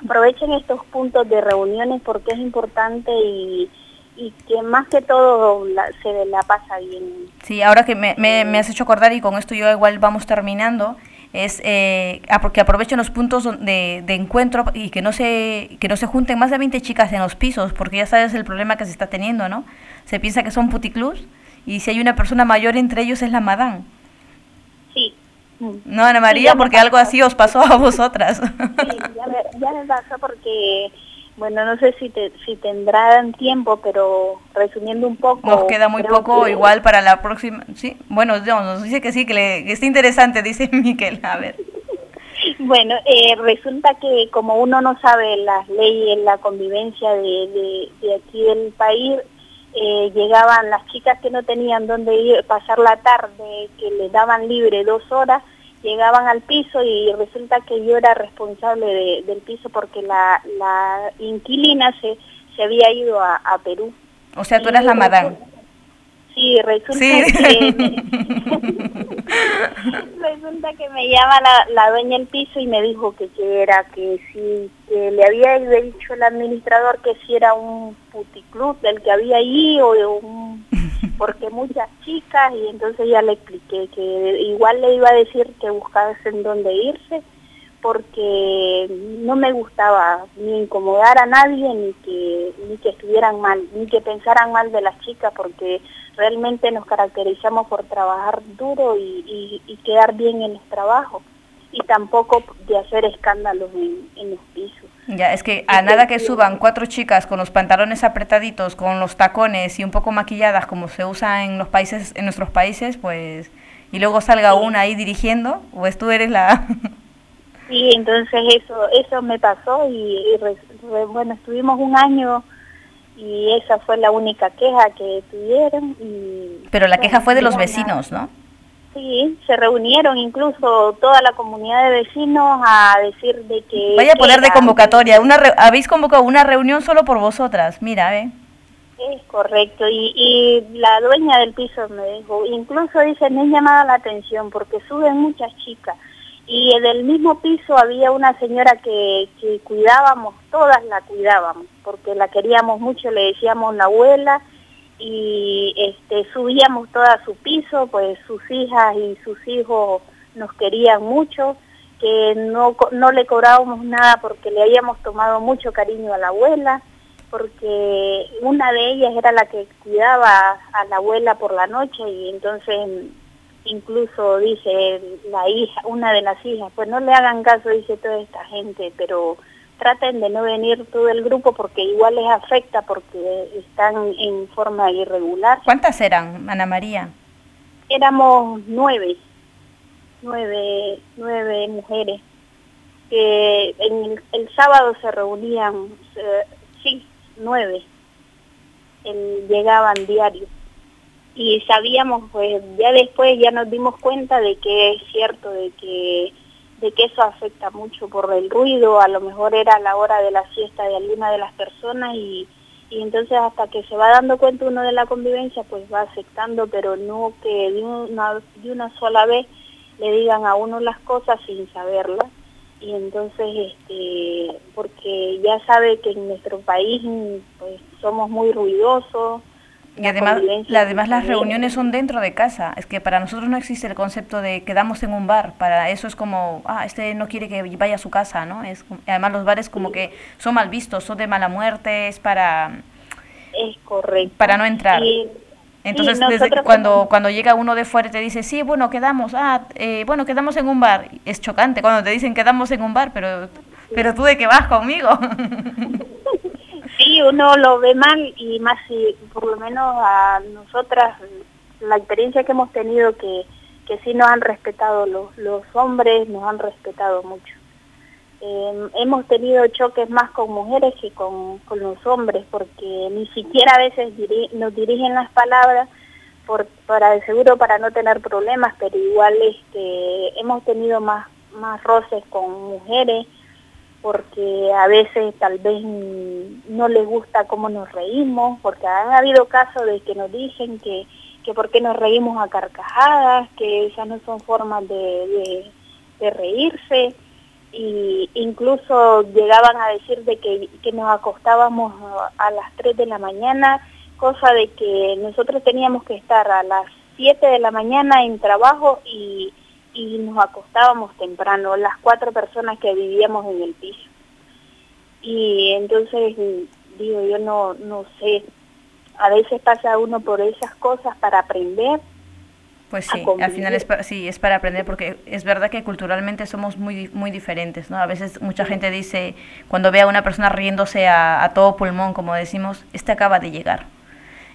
aprovechen estos puntos de reuniones porque es importante y, y que más que todo se la pasa bien. Sí, ahora que me, me, me has hecho acordar y con esto yo igual vamos terminando, es eh, que aprovechen los puntos de, de, encuentro y que no se que no se junten más de 20 chicas en los pisos, porque ya sabes el problema que se está teniendo, ¿no? Se piensa que son puticlubs y si hay una persona mayor entre ellos es la madame. Sí. No, Ana María, porque algo así os pasó a vosotras. Sí, ya me, ya me pasó porque bueno, no sé si, te, si tendrán tiempo, pero resumiendo un poco... Nos queda muy poco, igual para la próxima... Sí, bueno, nos dice que sí, que, le, está interesante, dice Miquel, a ver. Bueno, eh, resulta que como uno no sabe las leyes, la convivencia de, de, aquí del país, eh, llegaban las chicas que no tenían dónde ir, pasar la tarde, que les daban libre dos horas, llegaban al piso y resulta que yo era responsable del piso porque la, la inquilina se, se había ido a, Perú. O sea, tú eras la madame. Sí, resulta que resulta que me llama la, la, dueña del piso y me dijo que, que era que si que le había dicho el administrador que si era un puticlub del que había ahí o un porque muchas chicas y entonces ya le expliqué que igual le iba a decir que buscasen dónde irse porque no me gustaba ni incomodar a nadie ni que ni que estuvieran mal ni que pensaran mal de las chicas porque realmente nos caracterizamos por trabajar duro y, y, quedar bien en los trabajos y tampoco de hacer escándalos en, en los pisos. Ya, es que a nada que suban cuatro chicas con los pantalones apretaditos, con los tacones y un poco maquilladas como se usa en los países, en nuestros países, pues, y luego salga una ahí dirigiendo, pues tú eres la... Sí, entonces eso, eso me pasó y, bueno, estuvimos un año y esa fue la única queja que tuvieron. Y, Pero la queja fue de los vecinos, ¿no? Sí, se reunieron incluso toda la comunidad de vecinos a decir de que... Vaya a poner de convocatoria, una habéis convocado una reunión solo por vosotras, mira, ¿eh? Es correcto, y, y la dueña del piso me dijo, incluso dice, me ha llamado la atención porque suben muchas chicas y del mismo piso había una señora que, que cuidábamos, todas la cuidábamos, porque la queríamos mucho, le decíamos la abuela, y este, subíamos toda su piso, pues sus hijas y sus hijos nos querían mucho, que no, no le cobrábamos nada porque le habíamos tomado mucho cariño a la abuela, porque una de ellas era la que cuidaba a la abuela por la noche y entonces incluso dice la hija, una de las hijas, pues no le hagan caso, dice toda esta gente, pero traten de no venir todo el grupo porque igual les afecta porque están en forma irregular. ¿Cuántas eran, Ana María? Éramos nueve, nueve, nueve mujeres. que en el, sábado se reunían, sí, nueve, llegaban diarios y sabíamos, pues ya después ya nos dimos cuenta de que es cierto, de que, de que eso afecta mucho por el ruido, a lo mejor era la hora de la siesta de alguna de las personas y, y entonces hasta que se va dando cuenta uno de la convivencia, pues va afectando, pero no que de una, de una sola vez le digan a uno las cosas sin saberlas. Y entonces este porque ya sabe que en nuestro país pues somos muy ruidosos y además, además las reuniones son dentro de casa. Es que para nosotros no existe el concepto de quedamos en un bar. Para eso es como, ah, este no quiere que vaya a su casa, ¿no? Es, además los bares como que son mal vistos, son de mala muerte, es para... Es correcto. Para no entrar. entonces, cuando, cuando llega uno de fuera y te dice, sí, bueno, quedamos, ah, eh, bueno, quedamos en un bar. Es chocante cuando te dicen quedamos en un bar, pero, pero tú de qué vas conmigo. sí, uno lo ve mal y más si por lo menos a nosotras la experiencia que hemos tenido que, que sí nos han respetado los, los hombres, nos han respetado mucho. Em, hemos tenido choques más con mujeres que con, con los hombres porque ni siquiera a veces nos dirigen las palabras por, para de seguro para no tener problemas, pero igual este, hemos tenido más, más roces con mujeres porque a veces tal vez no les gusta cómo nos reímos, porque han habido casos de que nos dicen que, que por qué nos reímos a carcajadas, que esas no son formas de, de, reírse, y incluso llegaban a decir de que, que nos acostábamos a las 3 de la mañana, cosa de que nosotros teníamos que estar a las 7 de la mañana en trabajo y y nos acostábamos temprano, las cuatro personas que vivíamos en el piso. Y entonces, digo, yo no, no sé, a veces pasa uno por esas cosas para aprender. Pues sí, al final es para, sí, es para aprender porque es verdad que culturalmente somos muy, muy diferentes, ¿no? A veces mucha gente dice, cuando ve a una persona riéndose a, a todo pulmón, como decimos, este acaba de llegar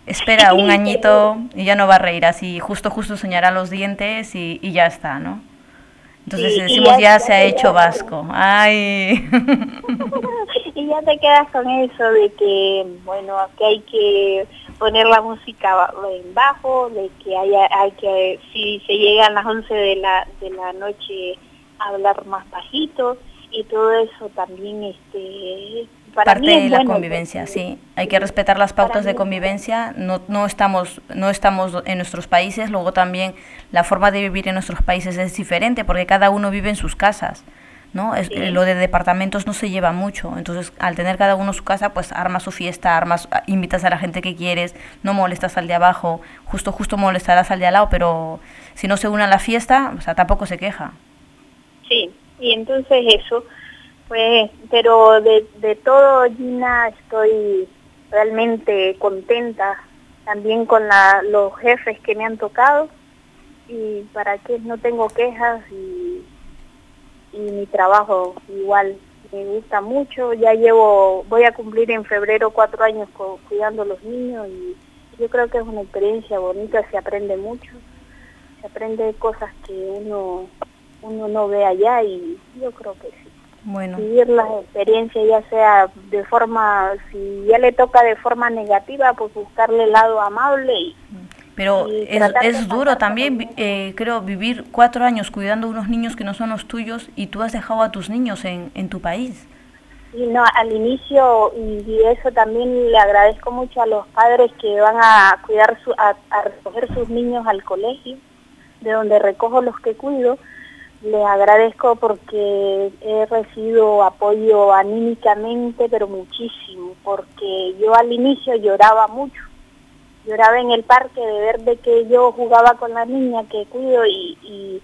espera un añito y ya no va a reír así, justo justo soñará los dientes y, y ya está, ¿no? Entonces decimos ya, se ha hecho vasco. Ay. y ya te quedas con eso de que, bueno, que hay que poner la música en bajo, de que haya, hay que, si se llega a las 11 de la, de la noche, hablar más bajito y todo eso también este parte de la convivencia, sí. Hay que respetar las pautas de convivencia. No, no, estamos, no estamos en nuestros países. Luego también la forma de vivir en nuestros países es diferente porque cada uno vive en sus casas. ¿no? Es, Lo de departamentos no se lleva mucho. Entonces, al tener cada uno su casa, pues armas su fiesta, armas, invitas a la gente que quieres, no molestas al de abajo, justo, justo molestarás al de al lado, pero si no se une a la fiesta, o sea, tampoco se queja. Sí, y entonces eso pues, pero de, de todo, Gina, estoy realmente contenta también con los jefes que me han tocado. Y para qué no tengo quejas y, y mi trabajo igual me gusta mucho. Ya llevo, voy a cumplir en febrero cuatro años cuidando a los niños y yo creo que es una experiencia bonita, se aprende mucho, se aprende cosas que uno, uno no ve allá y yo creo que sí bueno. vivir las experiencias ya sea de forma, si ya le toca de forma negativa, pues buscarle el lado amable y... Pero es, es duro también, eh, creo, vivir cuatro años cuidando a unos niños que no son los tuyos y tú has dejado a tus niños en, en tu país. Sí, no, al inicio, y, eso también le agradezco mucho a los padres que van a cuidar, su, a recoger sus niños al colegio, de donde recojo los que cuido, le agradezco porque he recibido apoyo anímicamente, pero muchísimo, porque yo al inicio lloraba mucho. Lloraba en el parque de ver de que yo jugaba con la niña que cuido y, y,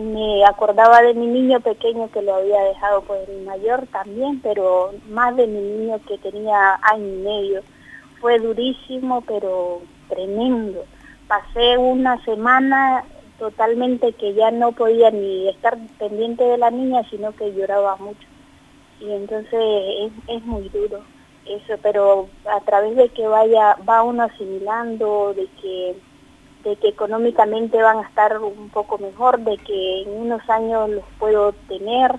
me acordaba de mi niño pequeño que lo había dejado por el mayor también, pero más de mi niño que tenía año y medio. Fue durísimo, pero tremendo. Pasé una semana totalmente que ya no podía ni estar pendiente de la niña, sino que lloraba mucho. Y entonces es, es muy duro eso, pero a través de que vaya va uno asimilando, de que de que económicamente van a estar un poco mejor, de que en unos años los puedo tener,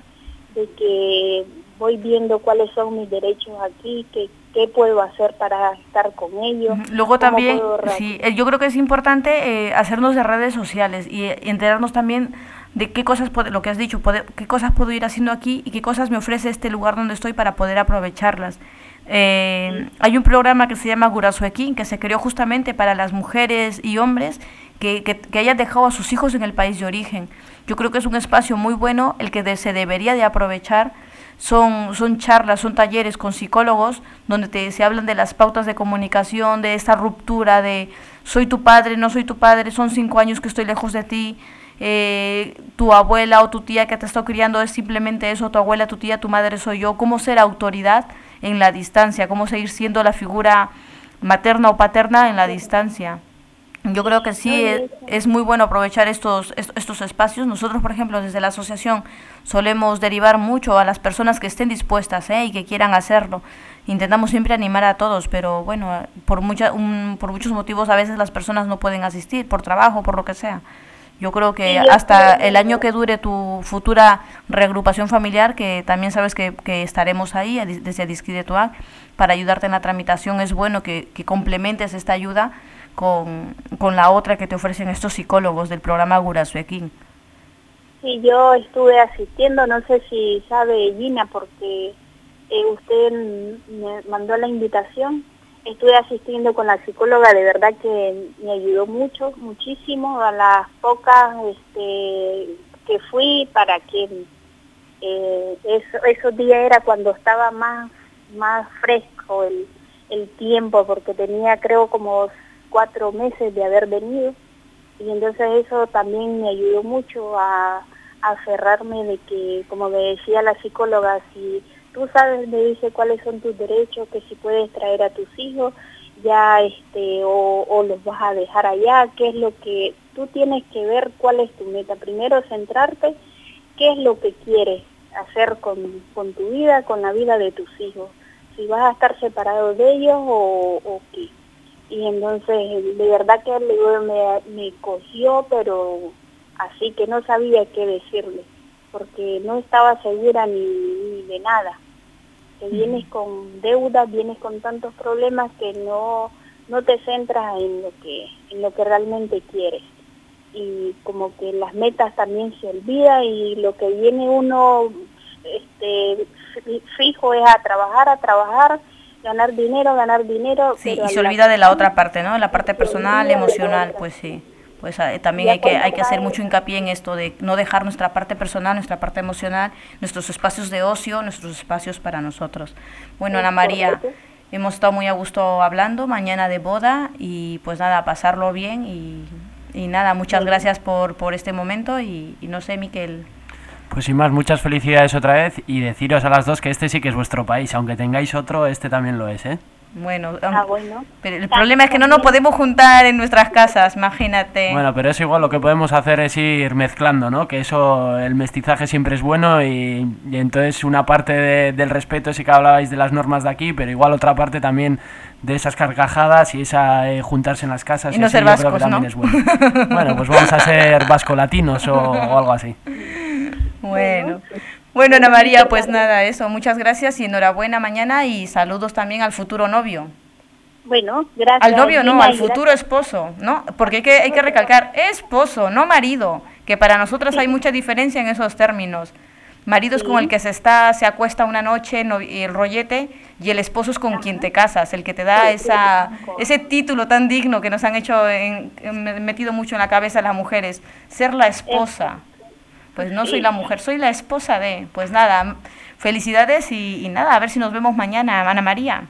de que voy viendo cuáles son mis derechos aquí, que qué puedo hacer para estar con ellos. Luego también, sí, eh, yo creo que es importante eh, hacernos de redes sociales y, eh, enterarnos también de qué cosas, lo que has dicho, qué cosas puedo ir haciendo aquí y qué cosas me ofrece este lugar donde estoy para poder aprovecharlas. Hay un programa que se llama Gurasuequín, que se creó justamente para las mujeres y hombres que, que, que, hayan dejado a sus hijos en el país de origen. Yo creo que es un espacio muy bueno el que se debería de aprovechar son, son charlas, son talleres con psicólogos donde te, se hablan de las pautas de comunicación, de esta ruptura de soy tu padre, no soy tu padre, son cinco años que estoy lejos de ti, eh, tu abuela o tu tía que te está criando es simplemente eso, tu abuela, tu tía, tu madre soy yo, cómo ser autoridad en la distancia, cómo seguir siendo la figura materna o paterna en la distancia. Yo creo que sí es, muy bueno aprovechar estos, estos espacios. Nosotros, por ejemplo, desde la asociación solemos derivar mucho a las personas que estén dispuestas ¿eh? y que quieran hacerlo. Intentamos siempre animar a todos, pero bueno, por, mucha, por muchos motivos a veces las personas no pueden asistir, por trabajo, por lo que sea. Yo creo que hasta el año que dure tu futura reagrupación familiar, que también sabes que, que estaremos ahí desde Disqui de Tuac, para ayudarte en la tramitación, es bueno que, que complementes esta ayuda con, con la otra que te ofrecen estos psicólogos del programa Gurasuequín. Sí, yo estuve asistiendo, no sé si sabe Gina, porque eh, usted me mandó la invitación. Estuve asistiendo con la psicóloga, de verdad que me ayudó mucho, muchísimo a las pocas este, que fui para que eh, eso, esos días era cuando estaba más, más fresco el, el tiempo, porque tenía creo como cuatro meses de haber venido y entonces eso también me ayudó mucho a, aferrarme de que, como me decía la psicóloga, si tú sabes, me dice cuáles son tus derechos, que si puedes traer a tus hijos, ya este, o, o los vas a dejar allá, qué es lo que tú tienes que ver cuál es tu meta. Primero centrarte, qué es lo que quieres hacer con, con tu vida, con la vida de tus hijos. Si vas a estar separado de ellos o, o qué y entonces de verdad que me, me cogió, pero así que no sabía qué decirle. porque no estaba segura ni, ni de nada. Que vienes con deuda, vienes con tantos problemas que no, no te centras en lo que, en lo que realmente quieres. Y como que las metas también se olvidan y lo que viene uno este, fijo es a trabajar, a trabajar, ganar dinero, ganar dinero. Sí, y se olvida de la otra parte, ¿no? La parte personal, emocional, pues sí. Pues eh, también hay que, hay que hacer mucho hincapié en esto de no dejar nuestra parte personal, nuestra parte emocional, nuestros espacios de ocio, nuestros espacios para nosotros. Bueno, Ana María, hemos estado muy a gusto hablando, mañana de boda y pues nada, pasarlo bien y, y nada, muchas gracias por, por este momento y, y no sé, Miquel, pues sin más, muchas felicidades otra vez y deciros a las dos que este sí que es vuestro país, aunque tengáis otro, este también lo es, ¿eh? Bueno, ah, bueno. Pero el problema es que no nos podemos juntar en nuestras casas, imagínate. Bueno, pero es igual, lo que podemos hacer es ir mezclando, ¿no? Que eso, el mestizaje siempre es bueno y, entonces una parte del respeto sí que hablabais de las normas de aquí, pero igual otra parte también de esas carcajadas y esa eh, juntarse en las casas. Y no ser vascos, también es bueno. bueno, pues vamos a ser vasco-latinos o algo así. Bueno. Bueno, Ana María, pues nada, eso. Muchas gracias y enhorabuena mañana y saludos también al futuro novio. Bueno, gracias. Al novio no, al futuro esposo, ¿no? Porque hay que, hay que recalcar, esposo, no marido, que para nosotras hay mucha diferencia en esos términos. Marido es como el que se está, se acuesta una noche, el rollete, y el esposo es con quien te casas, el que te da esa, ese título tan digno que nos han hecho, en, metido mucho en la cabeza las mujeres, ser la esposa pues no soy la mujer, soy la esposa de, pues nada, felicidades y, nada, a ver si nos vemos mañana, Ana María.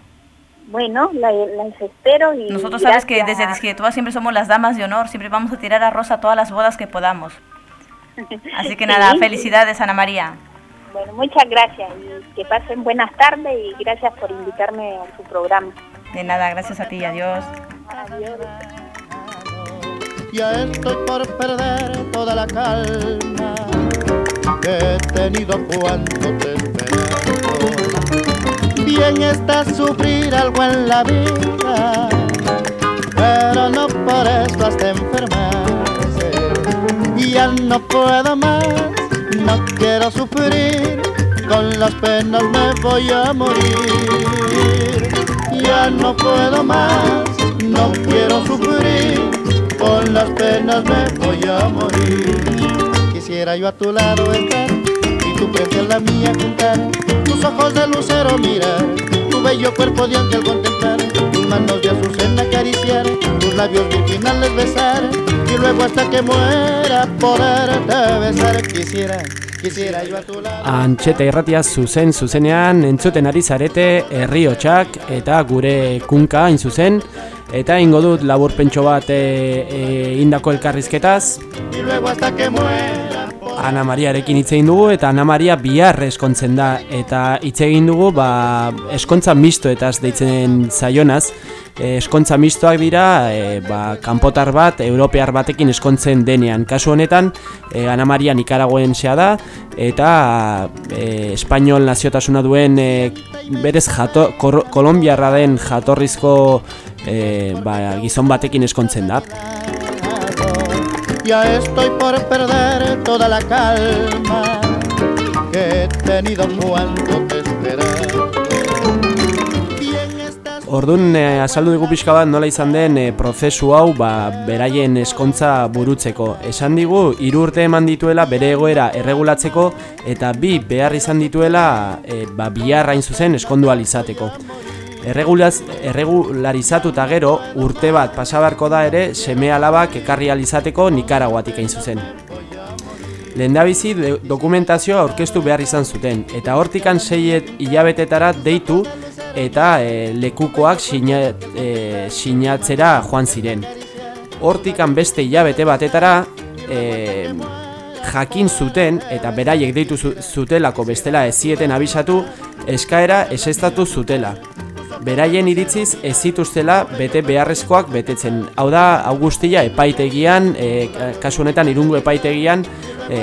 Bueno, la, espero y Nosotros sabes que desde Discretua siempre somos las damas de honor, siempre vamos a tirar a Rosa todas las bodas que podamos. Así que nada, felicidades Ana María. Bueno, muchas gracias y que pasen buenas tardes y gracias por invitarme a su programa. De nada, gracias a ti, adiós. Adiós. Ya estoy por perder toda la calma que he tenido cuando te esperando. Bien está sufrir algo en la vida, pero no por eso hasta enfermarse. Ya no puedo más, no quiero sufrir, con las penas me voy a morir. Ya no puedo más, no quiero sufrir las penas me voy a morir. Quisiera yo a tu lado estar y tu frente a la mía juntar, tus ojos de lucero mirar, tu bello cuerpo de ángel contemplar, tus manos de azucena acariciar, tus labios virginales besar y luego hasta que muera poderte besar. Quisiera. Antxeta irratia zuzen zuzenean entzuten ari zarete herriotsak eta gure kunka hain zuzen Eta ingo dut labur pentso bat e, e, indako elkarrizketaz Ana Mariarekin hitz egin dugu eta Ana Maria bihar eskontzen da. Eta hitz egin dugu ba, eskontza mistoetaz deitzen zaionaz. Eskontza mistoak dira e, ba, kanpotar bat, europear batekin eskontzen denean. Kasu honetan e, Ana Maria Nikaragoen zea da eta e, espainol naziotasuna duen e, berez jato, kolombiarra den jatorrizko e, ba, gizon batekin eskontzen da. Ya estoy por perder toda la calma que he tenido cuando te Orduan e, azaldu dugu pixka bat nola izan den e, prozesu hau ba, beraien eskontza burutzeko. Esan digu, hiru urte eman dituela bere egoera erregulatzeko eta bi behar izan dituela e, ba, biharra zuzen eskondu izateko. Erregulaz, erregularizatuta gero urte bat pasabarko da ere seme alabak ekarri alizateko Nikaraguatik hain zuzen. Lehendabizi dokumentazioa aurkeztu behar izan zuten, eta hortikan seiet hilabetetara deitu eta e, lekukoak e, sinatzera joan ziren. Hortikan beste hilabete batetara e, jakin zuten eta beraiek deitu zutelako bestela ezieten abisatu eskaera esestatu zutela beraien iritziz ez zituztela bete beharrezkoak betetzen. Hau da, augustia epaitegian, e, kasu honetan irungu epaitegian, e,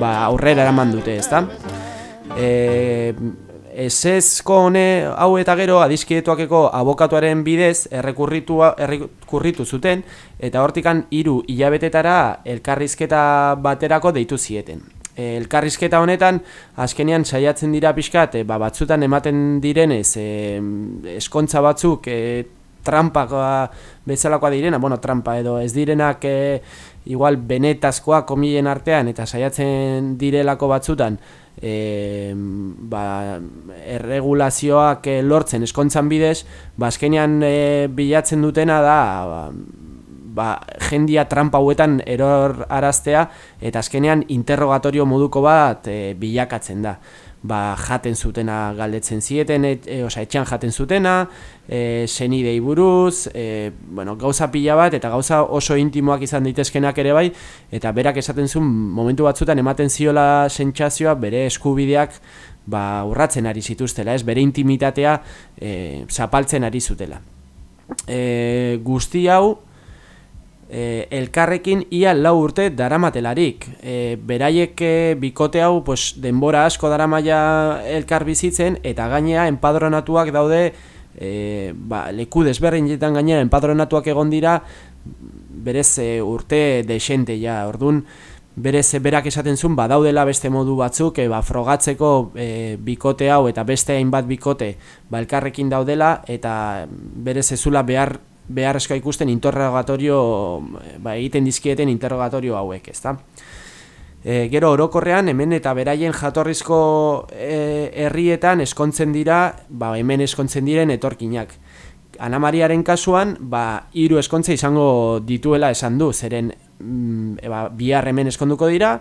ba, aurrera eraman dute, ezta? E, Ezezko hone hau eta gero adizkietuakeko abokatuaren bidez errekurritu, errekurritu zuten eta hortikan hiru hilabetetara elkarrizketa baterako deitu zieten. E, elkarrizketa honetan, azkenean saiatzen dira pixkat, e, ba, batzutan ematen direnez, e, eskontza batzuk, e, trampakoa bezalakoa direna, bueno, trampa edo ez direnak e, igual benetazkoa komilen artean eta saiatzen direlako batzutan e, ba, erregulazioak lortzen eskontzan bidez, ba, azkenean e, bilatzen dutena da ba, ba, jendia trampa hauetan eror araztea eta azkenean interrogatorio moduko bat e, bilakatzen da ba, jaten zutena galdetzen zieten, et, e, oza, etxean jaten zutena, e, senidei buruz, e, bueno, gauza pila bat, eta gauza oso intimoak izan daitezkenak ere bai, eta berak esaten zuen momentu batzutan ematen ziola sentsazioa bere eskubideak ba, urratzen ari zituztela, ez, bere intimitatea e, zapaltzen ari zutela. E, guzti hau, e, elkarrekin ia lau urte daramatelarik. E, beraiek e, bikote hau pues, denbora asko daramaia elkar bizitzen eta gainea enpadronatuak daude e, ba, leku desberrin jetan gainera enpadronatuak egon dira berez e, urte desente ja, orduan berez berak esaten zuen badaudela beste modu batzuk e, ba, frogatzeko e, bikote hau eta beste hainbat bikote ba, elkarrekin daudela eta berez ezula behar beharrezkoa ikusten interrogatorio ba, egiten dizkieten interrogatorio hauek, ezta? E, gero orokorrean hemen eta beraien jatorrizko e, herrietan eskontzen dira, ba, hemen eskontzen diren etorkinak. Ana Mariaren kasuan, ba, hiru eskontza izango dituela esan du, zeren mm, e, ba, bihar hemen eskonduko dira,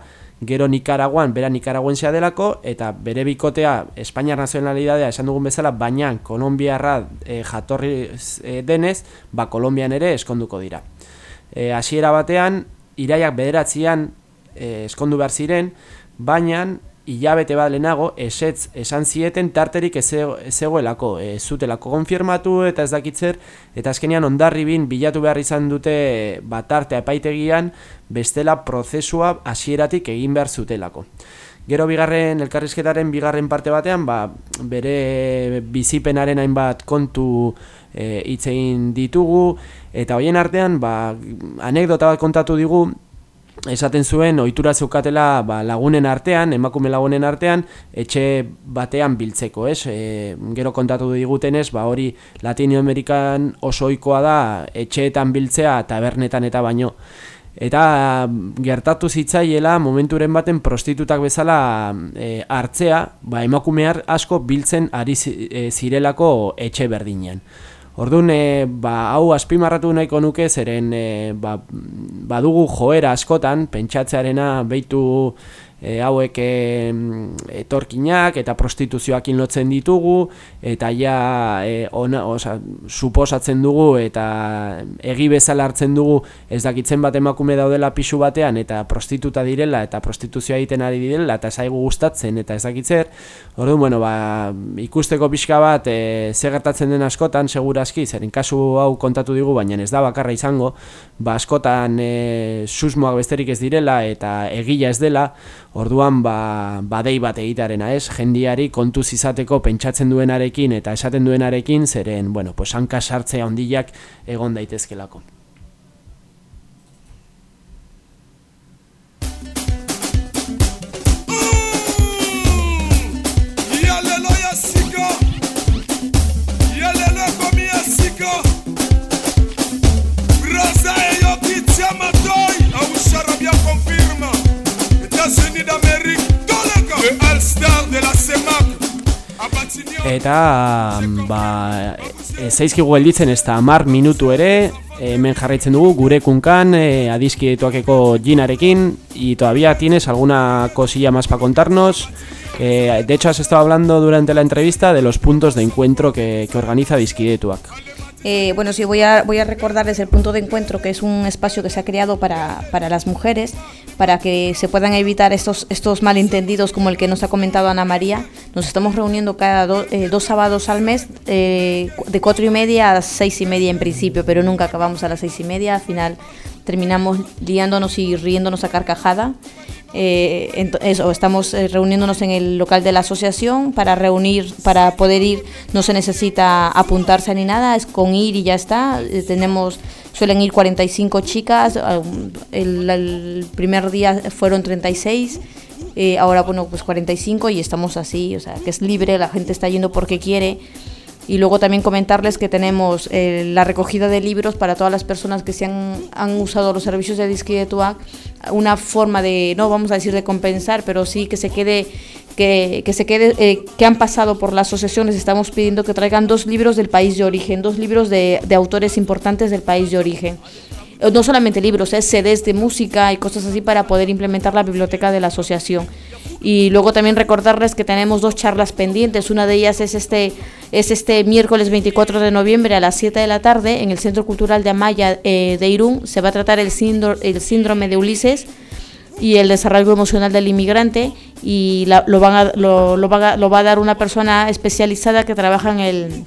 gero Nikaraguan, bera Nikaraguensia delako, eta bere bikotea Espainiar nazionalidadea esan dugun bezala, baina Kolombiarra e, jatorri e, denez, ba Kolombian ere eskonduko dira. E, hasiera batean, iraiak bederatzean e, eskondu behar ziren, baina hilabete bat lehenago esetz esan zieten tarterik zegoelako, ez zutelako konfirmatu eta ez dakitzer, eta azkenean ondarribin bilatu behar izan dute batartea epaitegian bestela prozesua hasieratik egin behar zutelako. Gero bigarren elkarrizketaren bigarren parte batean, ba, bere bizipenaren hainbat kontu e, ditugu, eta hoien artean ba, anekdota bat kontatu digu, esaten zuen ohitura zeukatela ba, lagunen artean, emakume lagunen artean, etxe batean biltzeko, ez? E, gero kontatu digutenez, ba, hori Latinoamerikan oso ohikoa da etxeetan biltzea tabernetan eta baino. Eta gertatu zitzaiela momenturen baten prostitutak bezala e, hartzea, ba, emakumear asko biltzen ari e, zirelako etxe berdinean. Orduan, e, ba, hau azpimarratu nahiko nuke, zeren e, ba, badugu joera askotan, pentsatzearena behitu e, hauek etorkinak eta prostituzioak lotzen ditugu eta ja e, ona, oza, suposatzen dugu eta egi bezala hartzen dugu ez dakitzen bat emakume daudela pisu batean eta prostituta direla eta prostituzioa egiten ari direla eta zaigu gustatzen eta ez dakitzer orduan, bueno, ba, ikusteko pixka bat e, ze gertatzen den askotan segurazki, zerin kasu hau kontatu digu baina ez da bakarra izango ba, askotan e, susmoak besterik ez direla eta egila ez dela Orduan ba, badei bat egitarena ez, jendiari kontuz izateko pentsatzen duenarekin eta esaten duenarekin, zeren, bueno, pues hanka sartzea ondiak egon daitezkelako. Eta ba, e, zaizkigu gelditzen ez da mar minutu ere hemen jarraitzen dugu gure kunkan e, adiskidetoakeko ginarekin. Y todavía tienes alguna cosilla más para contarnos? Eh, de hecho has estado hablando durante la entrevista de los puntos de encuentro que, que organiza Adiskidetuak eh, bueno, sí, voy a, voy a recordarles el punto de encuentro, que es un espacio que se ha creado para, para las mujeres, para que se puedan evitar estos, estos malentendidos como el que nos ha comentado Ana María. Nos estamos reuniendo cada eh, dos sábados al mes, eh, de cuatro y media a seis y media en principio, pero nunca acabamos a las seis y media, al final terminamos liándonos y riéndonos a carcajada. Eh, eso, estamos eh, reuniéndonos en el local de la asociación para reunir, para poder ir, no se necesita apuntarse ni nada, es con ir y ya está. Eh, tenemos, suelen ir 45 chicas, el, el primer día fueron 36 eh, ahora bueno pues 45 y estamos así, o sea que es libre, la gente está yendo porque quiere y luego también comentarles que tenemos eh, la recogida de libros para todas las personas que se han, usado los servicios de Disque de Tuac, una forma de, no vamos a decir de compensar, pero sí que se quede que, que, se quede, eh, que han pasado por las asociaciones, estamos pidiendo que traigan dos libros del país de origen, dos libros de, de autores importantes del país de origen. Eh, no solamente libros, es CDs de música y cosas así para poder implementar la biblioteca de la asociación. Y luego también recordarles que tenemos dos charlas pendientes. Una de ellas es este, es este miércoles 24 de noviembre a las 7 de la tarde en el Centro Cultural de Amaya eh, de Irún. Se va a tratar el, síndrome, el síndrome de Ulises y el desarrollo emocional del inmigrante y la, lo, van lo, lo, va a, lo va a dar una persona especializada que trabaja en el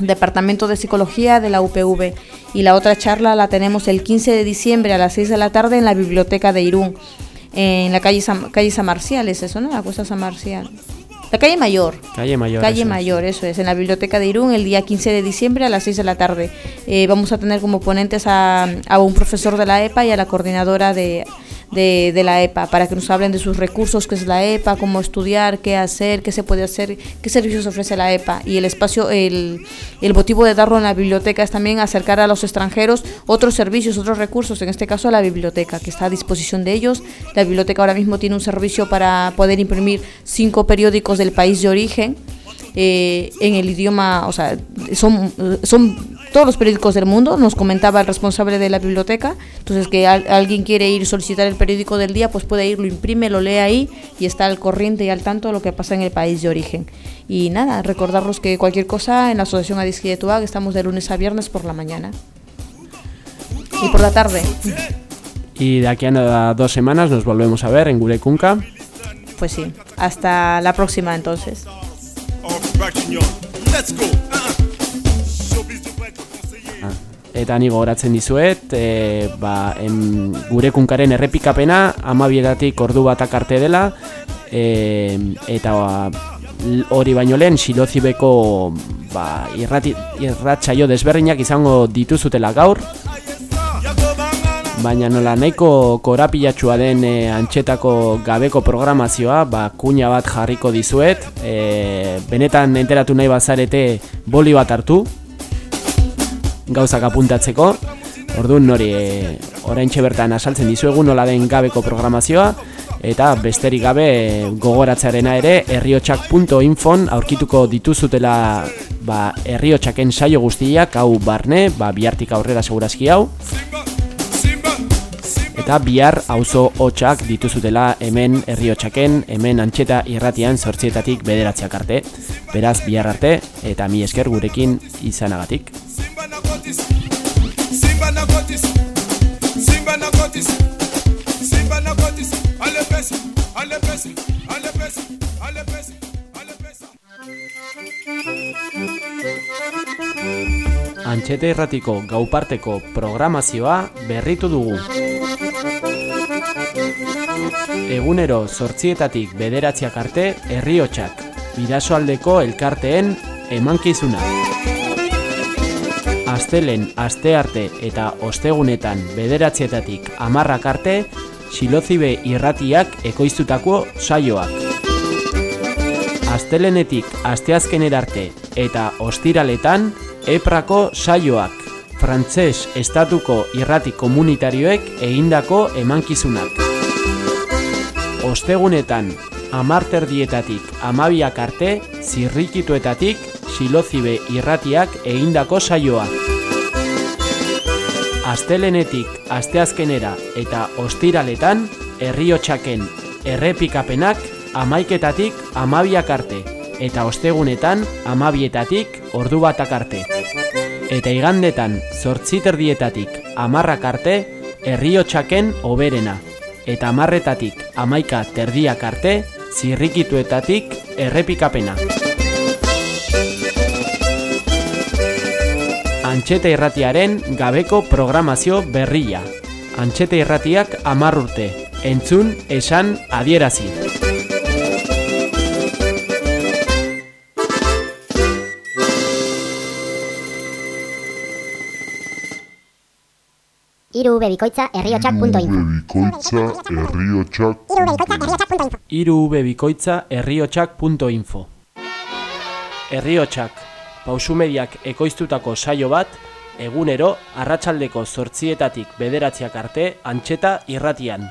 Departamento de Psicología de la UPV. Y la otra charla la tenemos el 15 de diciembre a las 6 de la tarde en la Biblioteca de Irún en la calle San, calle San Marcial, es eso, ¿no? La Costa San Marcial. La calle Mayor. Calle Mayor. Calle eso Mayor, es. eso es, en la Biblioteca de Irún el día 15 de diciembre a las 6 de la tarde. Eh, vamos a tener como ponentes a, a un profesor de la EPA y a la coordinadora de de, la EPA, para que nos hablen de sus recursos, qué es la EPA, cómo estudiar, qué hacer, qué se puede hacer, qué servicios ofrece la EPA. Y el espacio, el, el motivo de darlo en la biblioteca es también acercar a los extranjeros otros servicios, otros recursos, en este caso la biblioteca, que está a disposición de ellos. La biblioteca ahora mismo tiene un servicio para poder imprimir cinco periódicos del país de origen eh, en el idioma, o sea, son, son todos los periódicos del mundo, nos comentaba el responsable de la biblioteca, entonces que al, alguien quiere ir solicitar el periódico del día, pues puede ir, lo imprime, lo lee ahí y está al corriente y al tanto de lo que pasa en el país de origen. Y nada, recordaros que cualquier cosa en la Asociación Adisqui de Tuag estamos de lunes a viernes por la mañana y por la tarde. Y de aquí a dos semanas nos volvemos a ver en Gurecunca. Pues sí, hasta la próxima entonces. Ah, eta ni gogoratzen dizuet, e, ba, em, gure kunkaren errepikapena amabietatik ordu batak arte dela, e, eta ba, hori baino lehen silozibeko ba, irrati, irratxaio desberdinak izango dituzutela gaur, baina nola nahiko korapilatxua den e, antxetako gabeko programazioa, ba, kuña bat jarriko dizuet, e, benetan enteratu nahi bazarete boli bat hartu, gauzak apuntatzeko, orduan nori e, orain bertan asaltzen dizuegu nola den gabeko programazioa, eta besterik gabe gogoratzarena ere herriotxak.infon aurkituko dituzutela ba, herriotxaken saio guztiak hau barne, ba, bihartik aurrera segurazki hau eta bihar auzo hotxak dituzutela hemen herri hotxaken, hemen antxeta irratian sortzietatik bederatziak arte. Beraz, bihar arte eta mi esker gurekin izanagatik. Antxete irratiko gauparteko programazioa berritu dugu. Egunero sortzietatik bederatziak arte herriotxak, bidasoaldeko elkarteen emankizuna. Astelen, aste arte eta ostegunetan bederatzietatik amarrak arte, silozibe irratiak ekoiztutako saioak. Astelenetik asteazkener arte eta ostiraletan eprako saioak. Frantses estatuko irrati komunitarioek egindako emankizunak. Ostegunetan, amarter dietatik amabiak arte, zirrikituetatik silozibe irratiak egindako saioa. Astelenetik asteazkenera eta ostiraletan, herriotxaken errepikapenak amaiketatik amabiak arte, eta ostegunetan amabietatik ordu batak arte eta igandetan zortziter dietatik amarrak arte herriotxaken oberena, eta amarretatik amaika terdiak arte zirrikituetatik errepikapena. Antxete irratiaren gabeko programazio berria. Antxete irratiak amarrurte, entzun esan adierazi. Iru bebikoitza herriotxak.info Iru bebikoitza herriotxak.info Herriotxak, pausumediak ekoiztutako saio bat, egunero, arratsaldeko zortzietatik bederatziak arte, antxeta irratian.